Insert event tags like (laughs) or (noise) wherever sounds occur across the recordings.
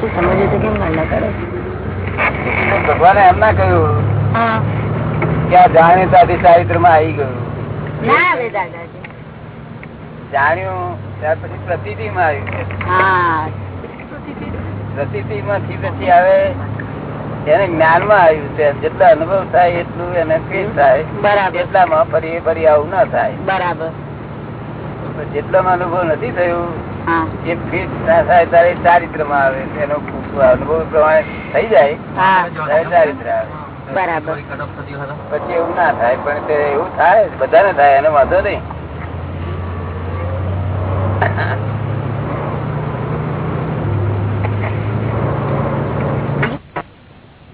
તો કેમ કરે? ભગવાને એમ ના કહ્યું? કે આ જાણીતાથી ચારિત્રમાં આવી ગયું. ના આવે દાદાજી. જાણ્યું ત્યાર પછી પ્રતિતિ માં આવ્યું માંથી પછી આવે એને જ્ઞાનમાં આવ્યું છે. જેટલા અનુભવ થાય એટલું એને ફીલ થાય. બરાબર. એટલામાં ફરી ફરી આવું ના થાય. બરાબર. જેટલામાં અનુભવ નથી થયું એ ફીટ ના થાય ત્યારે ચારિત્રમાં આવે એનો અનુભવ પ્રમાણે થઈ જાય. ચારિત્ર આવે. પછી એવું ના થાય પણ તે એવું થાય બધાને થાય એનો વાંધો નહીં.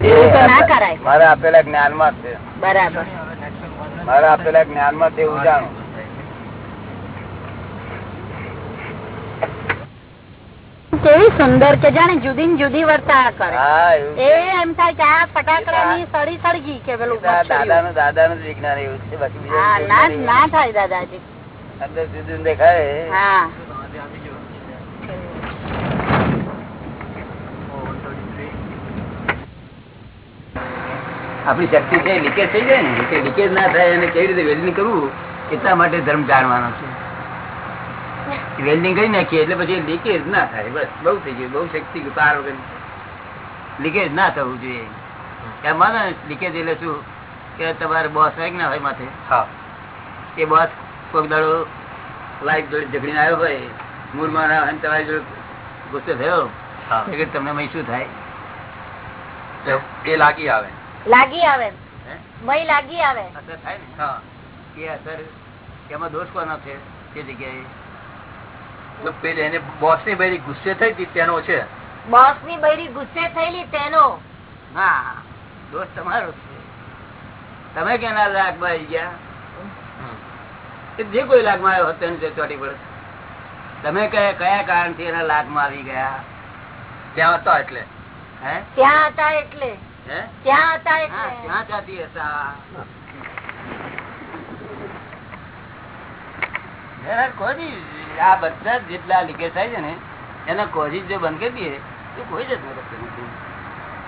એવું તો ના કરાય. મારા આપેલા જ્ઞાનમાં છે. બરાબર. મારા આપેલા જ્ઞાનમાં તેવું જાણું. કેવી સુંદર કે જાણે જુદી જુદી વર્તા કરે. એ એમ થાય કે આ ફટાકડા ની સળી સળગી કે પેલું દાદા નું દાદા નું વિજ્ઞાન એવું છે બાકી ના થાય દાદાજી. અંદર જુદું દેખાય. હા. આપણી શક્તિ છે લીકેજ થઈ જાય ને લીકેજ ના થાય અને કેવી રીતે વેદની કરવું એટલા માટે ધર્મ જાણવાનો છે. વેલ્ડિંગ કરી નાખીએ એટલે પછી લીકેજ ના થાય. બસ બહુ થઈ ગયું. બહુ શક્તિ પાર વગર લીકેજ ના થવું જોઈએ. એમ માનો લીકેજ એટલે શું? કે તમારે બોસ હોય કે ના હોય માથે? એ બોસ કોઈક દાડો લાઈફ જોડે ઝઘડીને આવ્યો હોય મૂળમાં ના હોય તમારી જોડે ગુસ્સો થયો એટલે તમને મય શું થાય? એ લાગી આવે. લાગી આવે. હે? મય લાગી આવે. અસર થાય ને? એ અસર એમાં દોષ કોનો છે? તે જગ્યાએ? એને બોસની બૈરી ગુસ્સે થઈ હતી તેનો છે. બોસની બૈરી ગુસ્સે થયેલી તેનો? ના દોષ તમારો છે. તમે કેના લાગમાં ગયા? જે કોઈ લાગમાં આવ્યો હતો એને ચોટી પડે. તમે કયા કયા કારણથી એના લાગમાં આવી ગયા? ત્યાં હતા એટલે. હે? ત્યાં હતા એટલે. હે? ત્યાં હતા એટલે. ત્યાં જાતી હતા કોઈ આ બધા જેટલા લીકેજ થાય છે ને એના કોઝિસ જો બંધ કરી દઈએ તો કોઈ જતું નથી.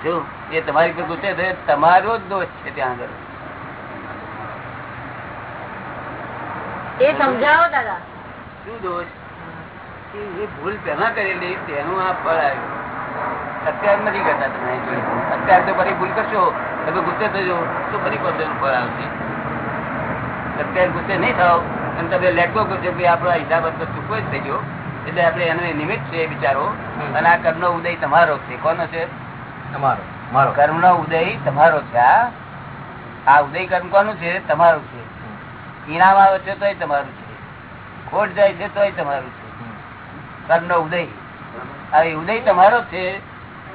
જો એ તમારી પર ગુસ્સે થયો તમારો જ દોષ છે ત્યાં આગળ. એ સમજાવો દાદા. શું દોષ? એ ભૂલ પેલા કરેલી તેનું આ ફળ આવ્યું. અત્યાર નથી કરતા તમે અત્યારે તો ફરી ભૂલ કરશો તમે ગુસ્સે થજો તો ફરી પાછું એનું ફળ આવશે. અત્યારે ગુસ્સે નહીં થાવ. અને તમે લેખો કરશો કે આપણો હિસાબ હતો ચૂકવો જ થઈ ગયો. એટલે આપણે એનો નિમિત્ત છે એ બિચારો અને આ કર્મનો ઉદય તમારો છે. કોનો છે? તમારો મારો. કર્મનો ઉદય તમારો છે. આ આ ઉદય કર્મ કોનું છે? તમારું છે. ઇનામ આવે છે તોય તમારું છે. ખોટ જાય છે તોય તમારું છે. કર્મનો ઉદય. હવે ઉદય તમારો છે.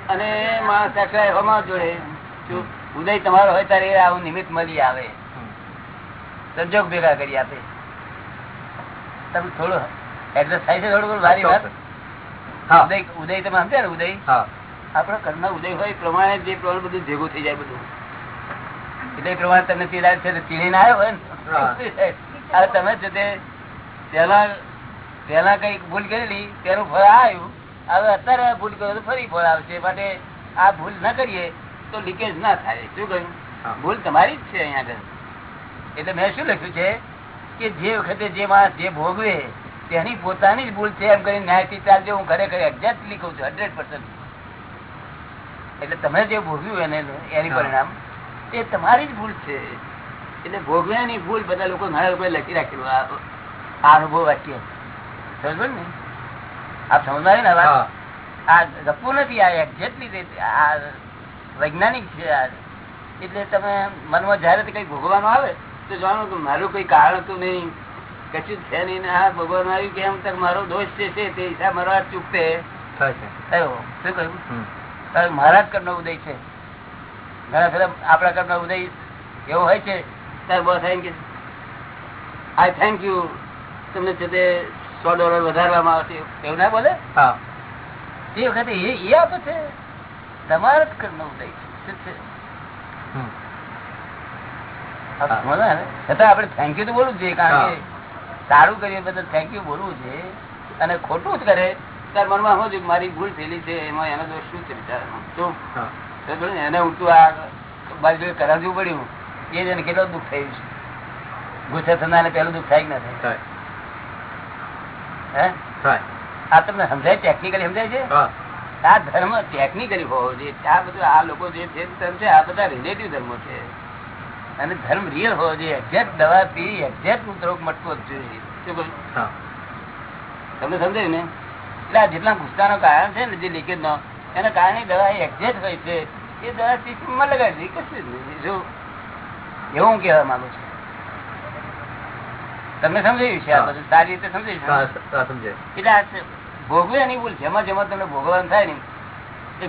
અને માણસ ટકરાય હોમાં જોડે ઉદય તમારો હોય ત્યારે આવું નિમિત્ત મળી આવે. સંજોગ ભેગા કરી આપે. તમે થોડો એક્સરસાઇઝ થોડું થોડું ભારી વાત. ઉદય ઉદય તમે સમજ્યા ને ઉદય? આપણા ઘરના ઉદય હોય પ્રમાણે જે પ્રમાણે બધું ભેગું થઈ જાય બધું. એટલે પ્રમાણે તમને પીડા છે પીડીને આવ્યો હોય ને. તમે છે તે પેલા પેલા કઈ ભૂલ કરેલી તેનું ફળ આવ્યું. હવે અત્યારે ભૂલ કર્યો તો ફરી ફળ આવશે. માટે આ ભૂલ ના કરીએ તો લીકેજ ના થાય. શું કહ્યું? ભૂલ તમારી જ છે અહીંયા આગળ. એટલે મેં શું લખ્યું છે? કે જે વખતે જે માણસ જે ભોગવે તેની પોતાની જ ભૂલ છે એમ કરી ન્યાયથી ચાલજો હું ખરેખર એક્ઝેક્ટલી કહું છું હંડ્રેડ પર્સન્ટ એટલે તમે જે ભોગ્યું એને એની પરિણામ એ તમારી જ ભૂલ છે. એટલે ભોગવ્યાની ભૂલ બધા લોકો ઘણા લોકો લખી રાખેલું આ અનુભવ વાક્ય. સમજો ને? આપ સમજાવે ને આ ગપુ નથી આ એક્ઝેક્ટલી આ વૈજ્ઞાનિક છે આ. એટલે તમે મનમાં જયારે કઈ ભોગવાનું આવે? તો જાણો કે મારું કોઈ કારણ હતું નહીં. કશું છે નહીં હા ભગવાન આવ્યું કે એમ તક મારો દોષ છે તે હિસાબ મારો આ ચૂકતે. થયો શું કહ્યું. મારા જ કરનો ઉદય છે. ઘણા ફેરા આપણા કરનો ઉદય એવો હોય છે. ત્યારે બસ thank you I thank you તમને છે તે સો ડોલર વધારવામાં આવશે. એવું ના બોલે? હા. એ વખતે એ આપે છે. તમારા જ કરનો ઉદય છે શું છે હમ. આપ હા. સમજો ને? છતાં આપણે થેન્ક યુ તો બોલવું જોઈએ કારણ કે સારું કરીએ બદલ થેન્ક યુ બોલવું છે અને ખોટું જ કરે તાર મનમાં શું મારી ભૂલ થયેલી છે એમાં એનો દોષ શું છે હા. તો એને ઉલટું આ બાજુ કરાવવું પડ્યું. એ જ એને કેટલો દુઃખ થયું છે. ગુસ્સે થનારને પહેલું દુઃખ થાય કે ના થાય? થાય. હે? આ તમને સમજાય? ટેકનિકલી સમજાય છે? આ ધર્મ ટેકનિકલી હોવો જોઈએ. આ બધું આ લોકો જે ધર્મ છે આ બધા રિલેટિવ ધર્મો છે. અને ધર્મ રિયલ હોવો જોઈએ. એક્ઝેક્ટ દવા પી એક્ઝેક્ટ રોગ મટકો જ જોઈએ. તમને સમજાયું ને? એટલે આ જેટલા ગુસ્સાનો કારણ છે ને જે લીકેજ નો એના કારણે દવા એક્ઝેક્ટ હોય છે. એ દવા સિસ્ટમમાં લગાડી દે. કશું જ નહીં. જો એવું હું કહેવા માંગુ છું. તમને સમજાયું છે આ. બધું? સારી રીતે સમજાયું એટલે ભોગવે એની ભૂલ જેમાં જેમાં તમને ભોગવવાનું થાય ને એ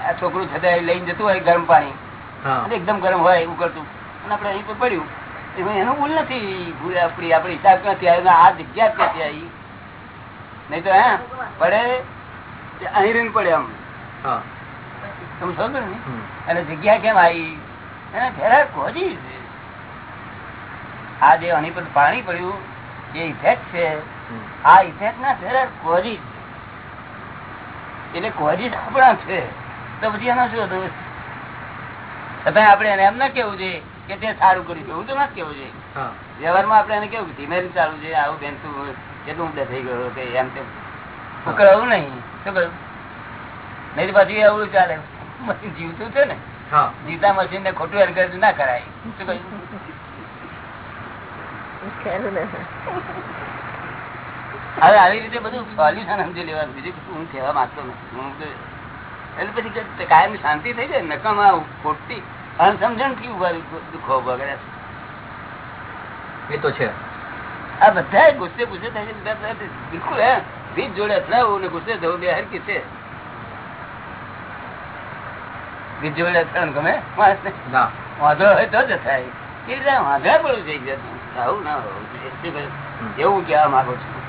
આ છોકરું છતાં લઈને જતું હોય ગરમ પાણી. એકદમ ગરમ હોય એવું કરતું. અને આપડે અહીં પડ્યું. એમાં એનું ભૂલ નથી. આપડી આપણી હિસાબ નથી આવ્યો? આ જગ્યા જ આવી? નહીં તો હે? પડે અહીં રહીને પડે આમ. તમે સમજો ને? અને જગ્યા કેમ આવી? એને ફેરા ખોજી આ જે અહીં પર પાણી પડ્યું એ ઇફેક્ટ છે આ ઇફેક્ટ ના ફેરા ખોજી એટલે કોજી આપણા છે. તો પછી એનો શું દોષ છતાં આપણે એને એમ ના કેવું છે કે તે સારું કર્યું એવું તો ના કેવું છે હા. વ્યવહારમાં આપણે એને કેવું ધીમે ચાલુ છે આવું બેન તું કેટલું ઊંડા થઈ ગયો કે એમ તેમ. ઉકળાવું નહીં શું કહ્યું નહીં પછી એવું ચાલે. જીવતું છે ને. જીતા મશીન ને ખોટું એનકરેજ ના કરાય. શું કહ્યું હવે આવી રીતે બધું સોલ્યુશન સમજી લેવાનું. બીજું હું કહેવા માંગતો નથી. હું એટલે પછી કાયમ શાંતિ થઈ જાય નકામાં ખોટી. અણસમજણથી ઊભા દુઃખો કર્યા એ તો છે. આ બધા ગુસ્સે ગુસ્સે થાય છે બિલકુલ હે? બીજ જોડે અથડાવું ને ગુસ્સે થવું બે હરકી છે. બીજ જોડે અથડાવું ગમે? ના. વાંધો હોય તો જ થાય એ રીતે વાંધા થઈ આવું ના હોવું. એવું કહેવા માંગુ છું.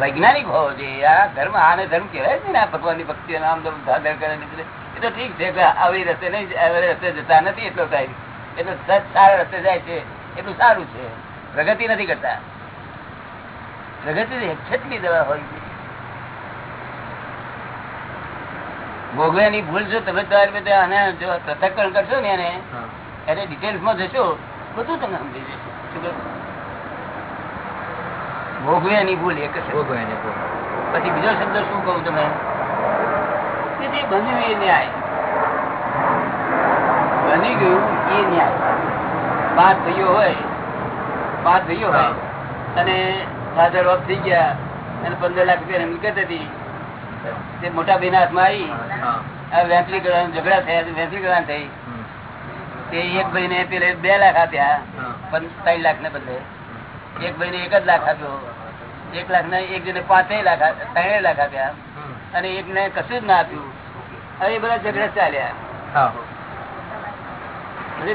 વૈજ્ઞાનિક હોવો જોઈએ. આ ધર્મ આને ધર્મ કહેવાય છે ને આ ભગવાનની ભક્તિ નામ ધર્મ કરે ને બધું. એ તો ઠીક છે કે આવી રસ્તે નહીં આવી રસ્તે જતા નથી એટલો ટાઈમ એટલો સારા રસ્તે જાય છે એટલું સારું છે. પ્રગતિ નથી કરતા. પ્રગતિ એક્ઝેક્ટલી દવા હોય છે. ભોગવ્યાની ભૂલ જો તમે જો પૃથક્કરણ કરશો ને એને એને ડિટેલ્સમાં જશો બધું તમે સમજી જશો? ભોગવ્યાની ભૂલ એક જ ભોગવે એને પછી બીજો શબ્દ શું કહું તમે જે બન્યું એ ન્યાય. બની ગયું એ ન્યાય. પાર થયો હોય પાર થયો હોય. અને ફાધર ઓફ થઈ ગયા અને પંદર લાખ રૂપિયા મિલકત હતી તે મોટા ભાઈ હાથમાં આવી. આ કરવાના ઝઘડા થયા વહેંચણી કરવાની થઈ. તે એક ભાઈ ને પેલે બે લાખ આપ્યા ત્રણ લાખ ને બદલે. એક ભાઈ ને એક જ લાખ આપ્યો. એક લાખ ને એક જણે પાંચ લાખ ત્રણેય લાખ આપ્યા. અને એક ને કશું જ ના આપ્યું. હવે બધા ઝઘડા ચાલ્યા.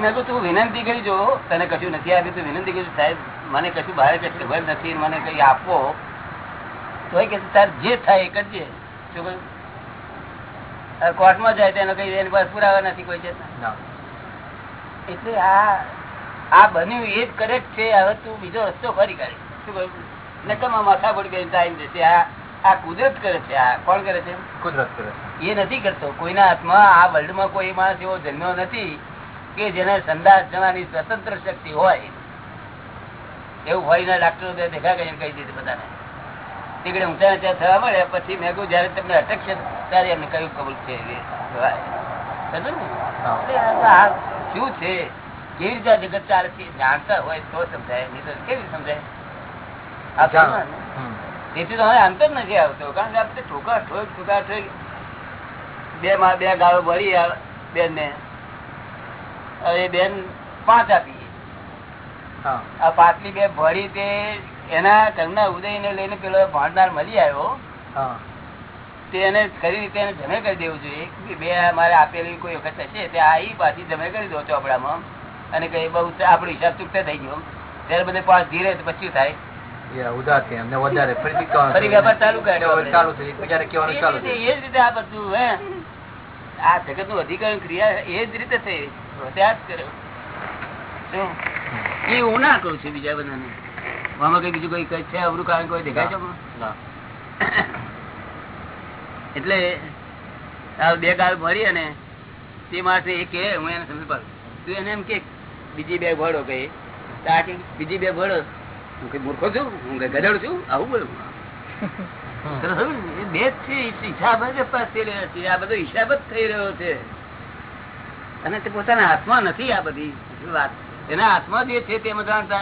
મેં તું વિનંતી કરી જો તને કશું નથી આપ્યું તું વિનંતી કરી સાહેબ મને કશું બહાર કઈ ખબર નથી મને કઈ આપવો તો કે તાર જે થાય એ કરજે. શું કોર્ટમાં જાય તો એનો કઈ એની પાસે પુરાવા નથી કોઈ જતા. એટલે આ આ બન્યું એ જ કરેક્ટ છે હવે તું બીજો રસ્તો ફરી કાઢી. શું કહ્યું? નકમા માથા પડી ગઈ ટાઈમ જશે આ આ કુદરત કરે છે આ કોણ કરે છે? કુદરત કરે છે. એ નથી કરતો. કોઈના હાથમાં આ વર્લ્ડમાં કોઈ માણસ એવો જન્મ્યો નથી કે જેને સંદાસ જવાની સ્વતંત્ર શક્તિ હોય. એવું હોય ના ડાક્ટરો દેખા કરીને કહી દીધું બધાને. તીકડે ઊંચા નીચા થવા મળે પછી મેં કહ્યું જયારે તમને અટકશે ત્યારે એમને કયું કબૂલ છે શું છે? કેવી રીતે જગત ચાલે છે જાણતા હોય તો સમજાય નહીં તો કેવી સમજાય? તેથી તો હવે અંતર નથી આવતો કારણ કે આપણે ઠોકા ઠોક ઠોકા ઠોક. બે માં બે ગાળો ભરી બેન ને એ બેન પાંચ આપી હા. આ પાટલી બે ભરી તે એના ઘરના ઉદય ને લઈને પેલો ભાંડનાર મળી આવ્યો. તેને તે એને ખરી રીતે એને જમે કરી દેવું જોઈએ. કે બે મારે આપેલી કોઈ વખત હશે તે આ પાછી જમે કરી દો ચોપડામાં. અને કઈ બહુ આપણો હિસાબ ચૂકતા થઈ ગયો. ત્યારે બધે પાંચ ધીરે પછી થાય. એ એમને વધારે. ફરીથી કહેવાનું ચાલુ ચાલુ છે. એકબીજાને કહેવાનું ચાલુ એ જ રીતે આ બધું હે? આ જગતનું અધિકરણ ક્રિયા એ જ રીતે થઈ. ત્યાં કર્યો. એ હું ના કઉ છું બીજા બધાને. આમાં કઈ બીજું કોઈ છે અવરું? કારણ કોઈ દેખાય છે (coughs) એટલે બે ગાળ ભરી અને તે માણસે એ કે હું એને સમજ પાડું. તું એને એમ કે બીજી બે ભળો કઈ બીજી બે ભળો. હું કઈ મૂર્ખો છું? હું કઈ ગધેડ છું? આવું બોલું. બે જ છે હિસાબ જ થઈ રહ્યો છે. આ બધો હિસાબ જ થઈ રહ્યો છે. અને તે પોતાના હાથમાં નથી આ બધી વાત. એના હાથમાં જે છે તે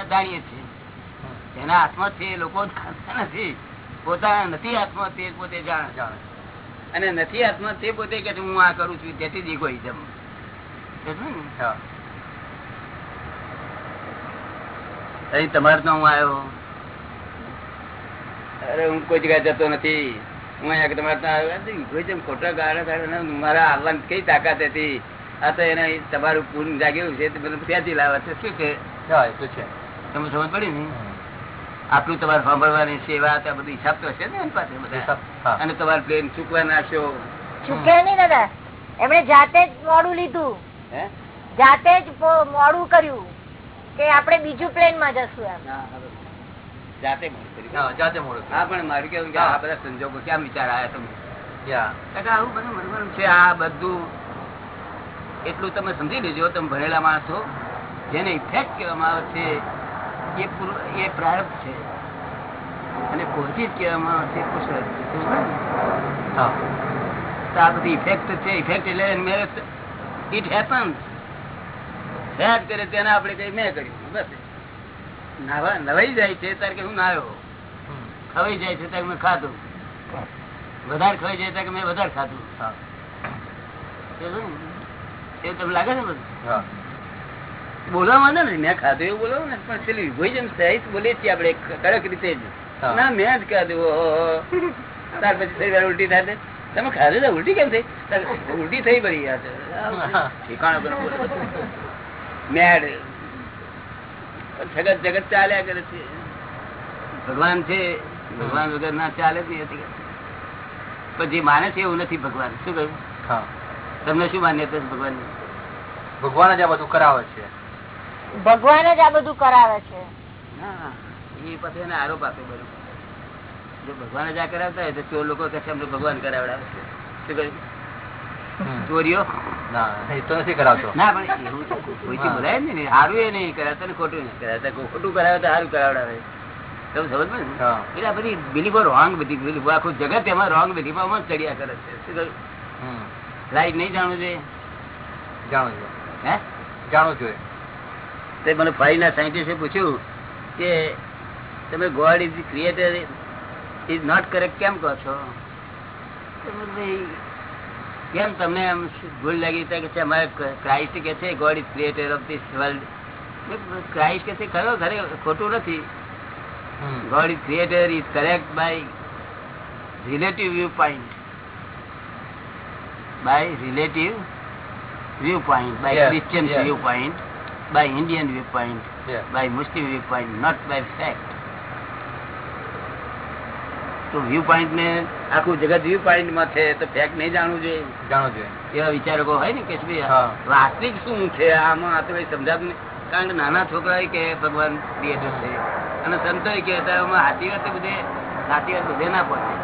જાણીએ છીએ. એના હાથમાં છે એ લોકો જાણતા નથી. પોતાના નથી હાથમાં તે પોતે જાણે જાણે. અને નથી હાથમાં તે પોતે કે હું આ કરું છું. તેથી જ. ને? હા અહીં તમારે તો હું આવ્યો. અરે હું કોઈ જગ્યાએ જતો નથી. હું અહીંયા તમારે ત્યાં આવ્યો. તો egoism ખોટા ગાળા ગાળા મારા આવવાની કઈ તાકાત હતી? આ તો એને તમારું પૂન જાગ્યું છે તે બધું ત્યાંથી લાવે છે. શું છે? હા એ તો છે. તમે સમજ પડી ને? આટલું તમારે સાંભળવાની સેવા ત્યાં બધું હિસાબ તો હશે ને એની પાસે બધા? અને તમારે પ્લેન ચૂકવા નાખ્યો ચૂકે નહીં દાદા. એમણે જાતે જ મોડું લીધું. હે? જાતે જ મોડું કર્યું. કે આપણે બીજું પ્લેનમાં જશું એમ. જાતે જાતે મોડું હા પણ મારું કેવું કે આ બધા સંજોગો ક્યાં વિચાર આવ્યા તમને. યા. કારણ કે આવું બધું મનવાનું છે આ બધું એટલું તમે સમજી લેજો તમે ભણેલા માણસો જેને ઇફેક્ટ કહેવામાં આવે છે એ એ પ્રારબ્ધ છે. અને પોઝિટ કહેવામાં આવે છે કુશળ? હા. તો આ બધી ઇફેક્ટ છે ઇફેક્ટ એટલે ઇટ હેપન્સ સેટ કરે તેને આપણે કઈ મેં કર્યું. બસ. નાવા નવાઈ જાય છે ત્યારે કે હું નાયો. ખવાઈ જાય છે ત્યારે મેં ખાધું. વધારે ખવાઈ જાય ત્યારે મેં વધારે ખાધું. એવું તમને લાગે ને બધું? હા. ને મેં ખાધું એવું બોલો ને. પણ પેલી વિભોજન સહિત બોલીએ છીએ આપણે કડક રીતે જ. ના મેં જ ખાધું. ત્યાર પછી ઉલટી થાય. તમે ખાધું ઉલટી કેમ થઈ? ઉલટી થઈ પડી. યાર ઠેકાણા. મેડ જગત જગત ચાલ્યા કરે છે. ભગવાન છે ભગવાન વગર ના ચાલે જ નહીં પણ જે માને છે એવું નથી ભગવાન. શું કહ્યું? હા. તમને શું માન્યતા છે ભગવાન ભગવાન જ આ બધું કરાવે છે. ભગવાન જ આ બધું કરાવે છે. એ પછી એને આરોપ આપ્યો બધું. જો ભગવાન જ આ કરાવતા હોય તો ચોર લોકો કહેશે અમને ભગવાન કરાવડાવે છે. શું કહ્યું. ચોરીઓ તો નથી કરાવતો. ના પણ એવું કોઈથી બોલાય નહીં ને? સારું એ નહીં કરાવતા ને ખોટું નહીં કરાવતા ખોટું કરાવે તો સારું કરાવડાવે. તમે સમજ ને? એટલે આ બધી બિલીફો રોંગ બધી બિલીફો આખું જગત એમાં રોંગ બિલીફોમાં ચડ્યા કરે છે. શું કહ્યું. નહીં જાણવું જોઈએ? જાણવું જોઈએ. હે? જાણવું જોઈએ. તે મને ફાઈના સાયન્ટિસ્ટે પૂછ્યું કે તમે God is creator is not correct કેમ કહો છો? તો મેં કીધું, "ભાઈ, કેમ તમને એમ ભૂલ લાગી કે અમારે ક્રાઇસ્ટ કે છે God is creator of this world Christ કે છે ખરો ખરે ખોટું નથી હમ. God is creator is correct by relative viewpoint. By relative viewpoint, by Yes, Christian yes. viewpoint, by Indian viewpoint, Yeah. by Muslim viewpoint, not by fact. તો view point ને આખું જગત વ્યૂ પોઈન્ટમાં છે તો ફેક્ટ નહીં જાણવું જોઈએ. જાણવું જોઈએ. એવા વિચારકો હોય ને કે વાસ્તવિક શું છે? આમાં આ તો સમજાતું નહીં. કારણ કે નાના છોકરા કે ભગવાન ક્રિએટર છે. અને સંતો કે સાચી વાત બધે સાચી વાત બધે ના પહોંચે.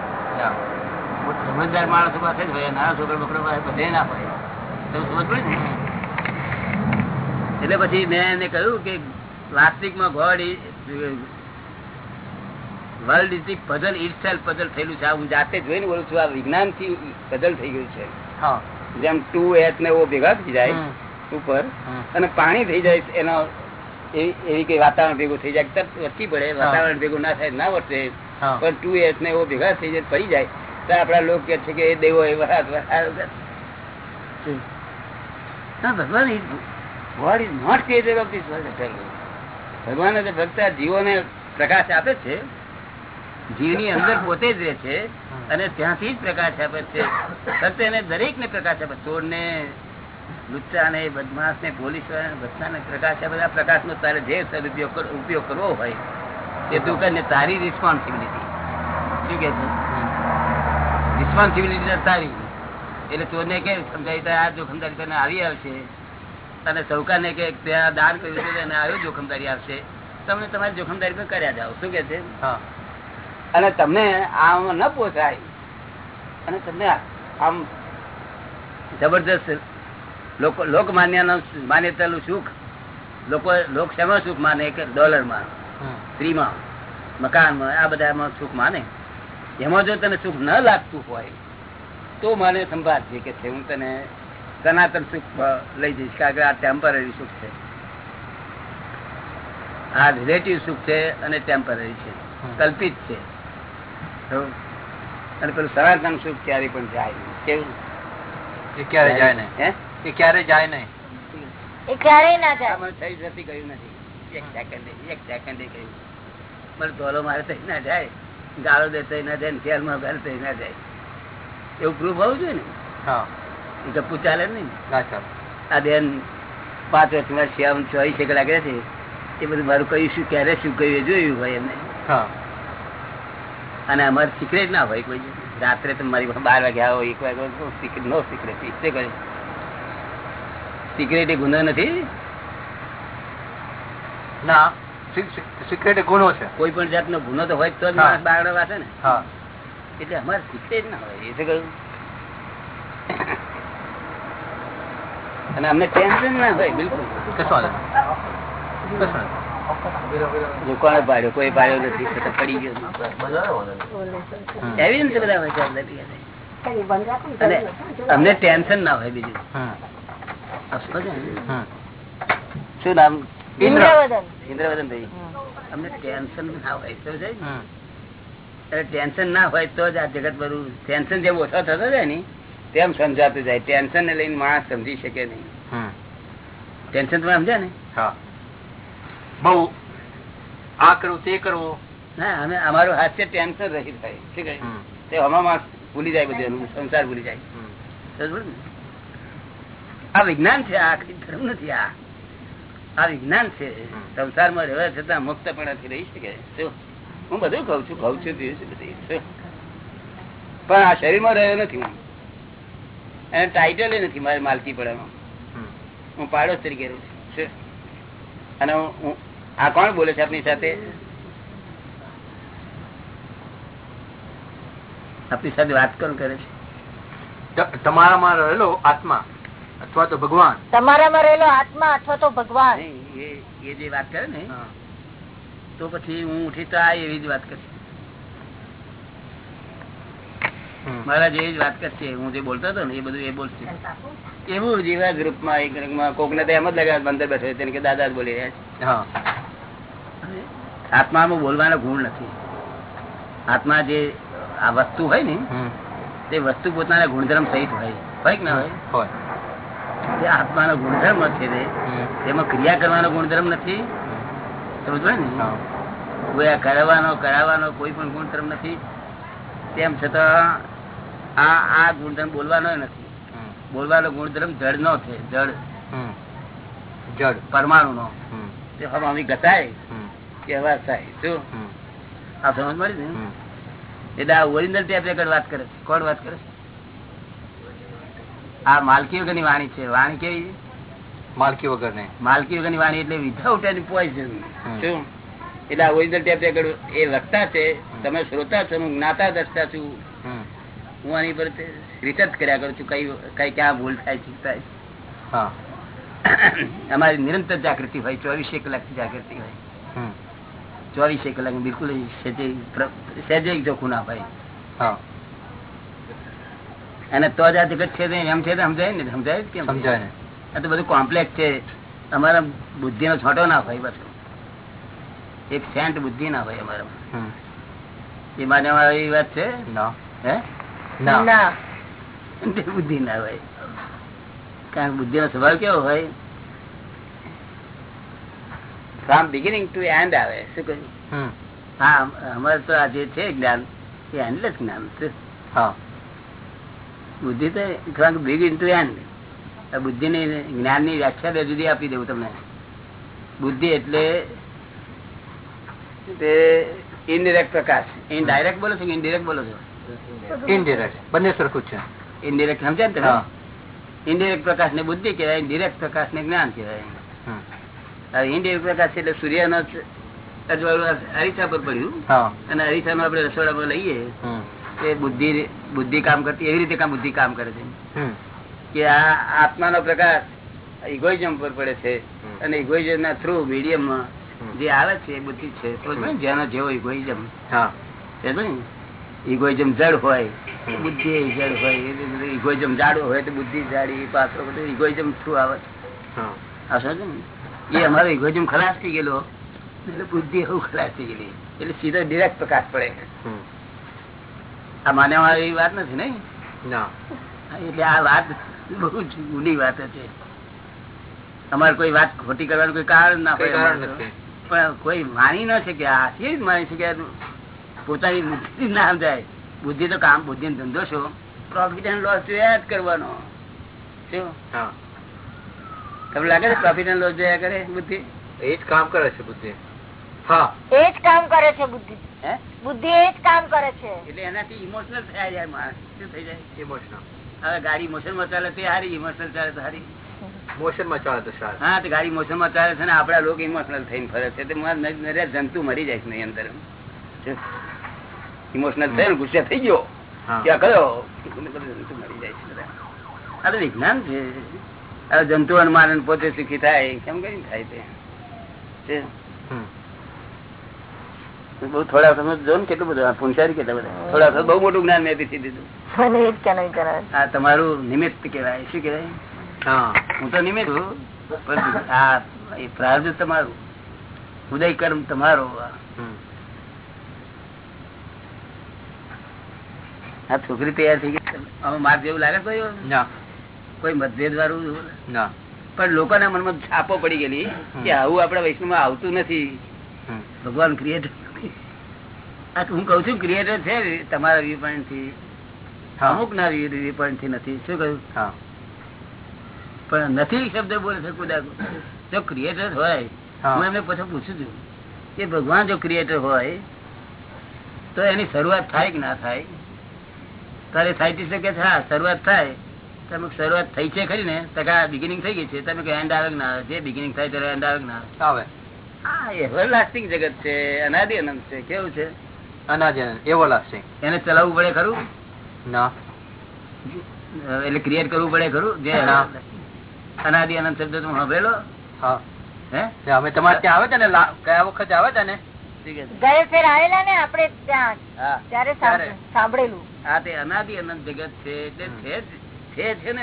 સમજદાર માણસો પાસે જ હોય નાના છોકરા છોકરા પાસે બધે ના પડે. તમે સમજ પડે ને? એટલે પછી મેં એને કહ્યું કે વાસ્તવિકમાં God world is the puzzle itself puzzle થયેલું છે. આ હું જાતે જોઈને બોલું છું આ વિજ્ઞાનથી પઝલ થઈ ગયું છે. જેમ ટુ એચ ને એવો ભેગા થઈ જાય ઉપર અને પાણી થઈ જાય એનો એવી કઈ વાતાવરણ ભેગું થઈ જાય તરત વચ્ચી પડે. વાતાવરણ ભેગું ના થાય ના વર્તે પણ ટુ એચ ને એવો ભેગા થઈ જાય પડી જાય. તો આપડા લોકો કે છે કે એ દેવો એ વરાત ભગવાન God is not created of this world ભગવાન તો ફક્ત આ જીવોને પ્રકાશ આપે છે. જીવની અંદર (laughs) પોતે જ રહે છે અને ત્યાંથી જ પ્રકાશ આપે છે. સત્ય એને દરેક ને પ્રકાશ આપે. ચોર ને લુચ્ચા ને બદમાશ ને પોલીસ બધાને પ્રકાશ આપે. આ પ્રકાશ નો તારે જે ઉપયોગ કરવો હોય એ તું કરીને તારી રિસ્પોન્સિબિલિટી શું કે છે? રિસ્પોન્સિબિલિટી તારી. એટલે ચોરને કે સમજાવી તો આ જોખમદારી તને આવી આવશે. અને સૌકાને કે ત્યાં દાન કર્યું છે અને આવ્યો જોખમદારી આવશે. તમને તમારી જોખમદારી પણ કર્યા જાઓ. શું કે છે? હા. અને તમને આમ ન પોસાય. અને તમને આમ જબરદસ્ત લોકો લોકમાન્યનું માન્યતાનું સુખ લોકો લોક શેમાં સુખ માને કે ડોલરમાં સ્ત્રીમાં મકાનમાં આ બધામાં સુખ માને. એમાં જો તને સુખ ન લાગતું હોય તો મને સંભાળજે કે છે હું તને સનાતન સુખ લઈ જઈશ કારણ કે આ ટેમ્પરરી સુખ છે. આ રિલેટિવ સુખ છે અને ટેમ્પરરી છે. કલ્પિત છે. અને પેલું સનાતન સુખ ક્યારે પણ જાય? કેવું? એ ક્યારે જાય નહીં. એ ક્યારે જાય નહીં. એ ક્યારેય ના જાય. મને થઈ જતી કહ્યું નથી. એક સેકન્ડે એક સેકન્ડે કહ્યું. મને ધોલો મારે થઈ ના જાય. ગાળો દે થઈ ના જાય ખેલ ઘર થઈ ના જાય. એવું પ્રૂફ હોવું જોઈએ ને? હા. એ ગપ્પુ ચાલે નહીં આ બેન પાંચ વર્ષમાં શ્યામ ચોવીસ એક લાગે છે. એ બધું મારું કયું શું ક્યારે શું કહ્યું જોયું હોય એમને. હા. અને અમારે સિક્રેટ ના હોય કોઈ રાત્રે તો મારી બાર વાગે આવો એક વાગે સિક્રેટ નો સિક્રેટ શું કરે. સિક્રેટ એ ગુનો નથી? ના સિક્રેટ એ ગુનો છે. કોઈ પણ જાતનો ગુનો તો હોય તો જ હા. માણસ બારડો ને. હા. એટલે અમારે સિક્રેટ ના હોય એ તો કહ્યું અને અમને ટેન્શન ના હોય બિલકુલ. કશું કશું કોણે પાડ્યો કોઈ પાડ્યો નથી છતાં પડી ગયો. એવી રીતે બધા હોય છે અમને ટેન્શન ના હોય બીજું. શું નામ? ઇન્દ્રવદન. ઇન્દ્રવદન ભાઈ. અમને ટેન્શન ના હોય ટેન્શન ના તો જ આ જગત બધું ટેન્શન જેમ ઓછો થતો જાય ને તેમ સમજાતું જાય. ટેન્શન ને લઈને માણસ સમજી શકે નહીં. હમ. ટેન્શન તમે સમજ્યા ને? હા. બહુ આ કરવું તે કરવું ના અમે અમારું હાસ્ય ટેન્શન રહી થાય શું તે હમણાં ભૂલી જાય બધું સંસાર ભૂલી જાય? આ વિજ્ઞાન છે આ કઈ ધર્મ નથી આ. આ વિજ્ઞાન છે. સંસારમાં રહેવા છતાં મુક્તપણાથી રહી શકે. હું બધું કઉ છું કઉ છું બધી. પણ આ શરીરમાં રહ્યો નથી. હું એને ટાઇટલ નથી મારે માલકી પડવામાં હમ. હું પાડોશ તરીકે રહું છું? અને હું આ કોણ બોલે છે આપની સાથે? આપની સાથે વાત કોણ કરે છે? તમારામાં રહેલો આત્મા અથવા તો ભગવાન? તમારામાં રહેલો આત્મા અથવા તો ભગવાન? એ એ જે વાત કરે ને તો પછી હું ઉઠી તો આ એવી જ વાત કરશે. મારા જેવી જ વાત કરશે. હું જે બોલતો હતો ને એ બધું એ બોલશે. એવું જેવા ગ્રુપમાં એક ગ્રુપમાં કોકને તો એમ જ લગાવે અંદર બેઠો તેને કે દાદા જ બોલી રહ્યા હા. છે આત્મામાં બોલવાનો ગુણ નથી. આત્મા જે આ વસ્તુ હોય ને તે વસ્તુ પોતાના ગુણધર્મ સહિત હોય. હોય કે ના હોય? તે આત્માનો ગુણધર્મ છે તેમાં ક્રિયા કરવાનો ગુણધર્મ નથી. સમજ ને? કરવાનો કરાવવાનો કોઈ પણ ગુણધર્મ નથી. તેમ છતાં આ આ ગુણધર્મ બોલવાનો નથી. બોલવાનો ગુણધર્મ જળ નો છે જળ હમ. જડ. પરમાણુ નો. તે હવે અમે ગતાય કે થાય શું આ સમજ મળી ને? એટલે આ ઓરિજિનલ ટેપ રેકર્ડ વાત કરે છે? કોણ વાત કરે છે? આ માલકી વગરની વાણી છે. વાણી કેવી માલકી વગર માલકી વગરની વાણી એટલે વિધાઉટ એની પોઈઝન શું એટલે આ ઓરિજિનલ ટેપ રેકર્ડ એ વક્તા છે. તમે શ્રોતા છો હું જ્ઞાતા દસતા છું. હું આની પર રિસર્ચ કર્યા કરું છું કઈ કઈ ક્યાં ભૂલ થાય છે થાય હા. અમારી નિરંતર જાગૃતિ હોય ચોવીસે કલાકની જાગૃતિ હોય. ચોવીસે કલાક બિલકુલ સહેજે ના ભાઈ. હા. અને તો જ આ જગત છે એમ છે સમજાય ને? સમજાય કેમ? સમજાય ને. આ તો બધું કોમ્પ્લેક્સ છે. અમારા બુદ્ધિ નો છોટો ના ભાઈ બસ એક સેન્ટ બુદ્ધિ ના ભાઈ અમારા. એ માટે મારી વાત છે? ના. હે? બુદ્ધિ ના ભાઈ. કારણ કે બુદ્ધિ નો સ્વભાવ કેવો હોય? ફ્રોમ બિગિનિંગ ટુ એન્ડ આવે શું કહ્યું? હા. અમારે તો આ જે છે જ્ઞાન એ એન્ડલેસ જ્ઞાન હા. બુદ્ધિ તો ફ્રોમ બિગિન ટુ એન્ડ બુદ્ધિ ની જ્ઞાનની વ્યાખ્યા બે જુદી આપી દઉં તમને. બુદ્ધિ એટલે તે ઇનડિરેક્ટ પ્રકાશ. ઇનડાયરેક્ટ બોલો છો કે ઇનડિરેક્ટ બોલો છો? ઇનડિરેક્ટ બંને સરખું છે. ઇનડિરેક્ટ સમજ્યા ને તમે? ઇનડિરેક્ટ પ્રકાશ ને બુદ્ધિ કહેવાય ડિરેક્ટ પ્રકાશ ને જ્ઞાન કહેવાય. પ્રકાશ એટલે સૂર્યનો અજવાળું અરીસા પર પડ્યું. અને અરીસામાં આપણે રસોડા પર લઈએ એ બુદ્ધિ બુદ્ધિ કામ કરતી એવી રીતે બુદ્ધિ કામ કરે છે. કે આ આત્માનો પ્રકાશ ઇગોઇઝમ પર પડે છે. અને ઇગોઇઝમ ના થ્રુ મીડિયમ જે આવે છે એ બુદ્ધિ છે. તો જેનો જેવો ઇગોઇઝમ ઇગોઇઝમ જડ હોય બુદ્ધિ જડ હોય ઇગોઇઝમ જાડો હોય તો બુદ્ધિ જાડી પાત્રો બધું ઇગોઇઝમ થ્રુ આવે છે. આ સમજ ને? એ અમારો ઇગોઇઝમ ખલાસ થઈ ગયેલો. એટલે બુદ્ધિ એવું ખલાસ થઈ ગયેલી. એટલે સીધો ડિરેક્ટ પ્રકાશ પડે. આ માનવા એવી વાત નથી નઈ એટલે આ વાત બહુ જૂની વાત છે અમારે કોઈ વાત ખોટી કરવાનું કોઈ કારણ ના હોય. પણ કોઈ માની ન શકે આ જ માની શકે પોતાની બુદ્ધિ ના સમજાય. બુદ્ધિ તો કામ બુદ્ધિ ધંધો છો પ્રોફિટ એન્ડ લોસ જોયા જ કરવાનો. શું? હા. તમને લાગે છે પ્રોફિટ એન્ડ લોસ જોયા કરે બુદ્ધિ? એ જ કામ કરે છે બુદ્ધિ. હા. એ જ કામ કરે છે બુદ્ધિ. બુદ્ધિ એ જ કામ કરે છે. એટલે એનાથી ઇમોશનલ થયા જાય માણસ. શું થઈ જાય? ઇમોશનલ હવે ગાડી મોશનમાં ચાલે તે હારી ઇમોશનલ ચાલે તો હારી. મોશનમાં ચાલે તો સારું. હા તો ગાડી મોસમમાં ચાલે છે ને આપડા લોકો ઇમોશનલ થઈને ફરે છે. તે મારા જંતુ મરી જાય છે નહીં અંદર. ઇમોશનલ થયો ગુસ્સે થઈ ગયો. ત્યાં કયો બધું જંતુ મરી જાય છે બધા. આ તો વિજ્ઞાન છે. જંતુ મારે પોતે સુખી થાય કેમ કઈ થાય તે? બહુ થોડા સમજ જો ને કેટલું બધું આ કેટલા બધા? થોડા સમજ બહુ મોટું જ્ઞાન મેં પીસી દીધું. મને એ જ કેનવી કરાવે આ તમારું નિમિત્ત કેવાય શું કેવાય હા. હું તો નિમિત્ત છું આ એ પ્રાર્થ તમારું ઉદય કર્મ તમારો. આ છોકરી તૈયાર થઈ ગઈ હવે માર્ગ જેવું લાગે કોઈ? ના. કોઈ મતભેદ વાળું ના. પણ લોકોના મનમાં છાપો પડી ગયેલી કે આવું આપડા વૈષ્ણવ આવતું નથી. ભગવાન ક્રિએટર હું કઉ છું ક્રિએટર છે તમારા વ્યૂ પોઈન્ટથી અમુક ના વ્યૂ પોઈન્ટથી નથી. શું કહ્યું? પણ નથી શબ્દ બોલે છે કુદા જો ક્રિએટર હોય હા. એમને પછી પૂછું છું કે ભગવાન જો ક્રિએટર હોય તો એની શરૂઆત થાય કે ના થાય? તારે સાયન્ટિસ્ટ કે હા શરૂઆત થાય. તમે શરૂઆત થઈ છે ખરી ને તકા બિગિનિંગ થઈ ગઈ છે તમે કે એન્ડ આવે ના આવે? જે બિગિનિંગ થાય ત્યારે એન્ડ આવે ના આવે? જગત છે અનાદિ અનંત છે કેવું છે? અનાજ એવો લાસ્ટિંગ એને ચલાવવું પડે ખરું? ના. એટલે ક્રિએટ કરવું પડે ખરું? જે અનાદિ અનંત શબ્દ તું સાંભળેલો? હા. હે? અમે તમારે ત્યાં આવે છે ને ગયા વખતે આવે છે ને? શું કહે છે? ગયે ફેર આવેલા ને આપડે ત્યાં ત્યારે ત્યારે. સાંભળેલું. આ તે અનાદિ અનંત જગત છે એટલે છે જ- છે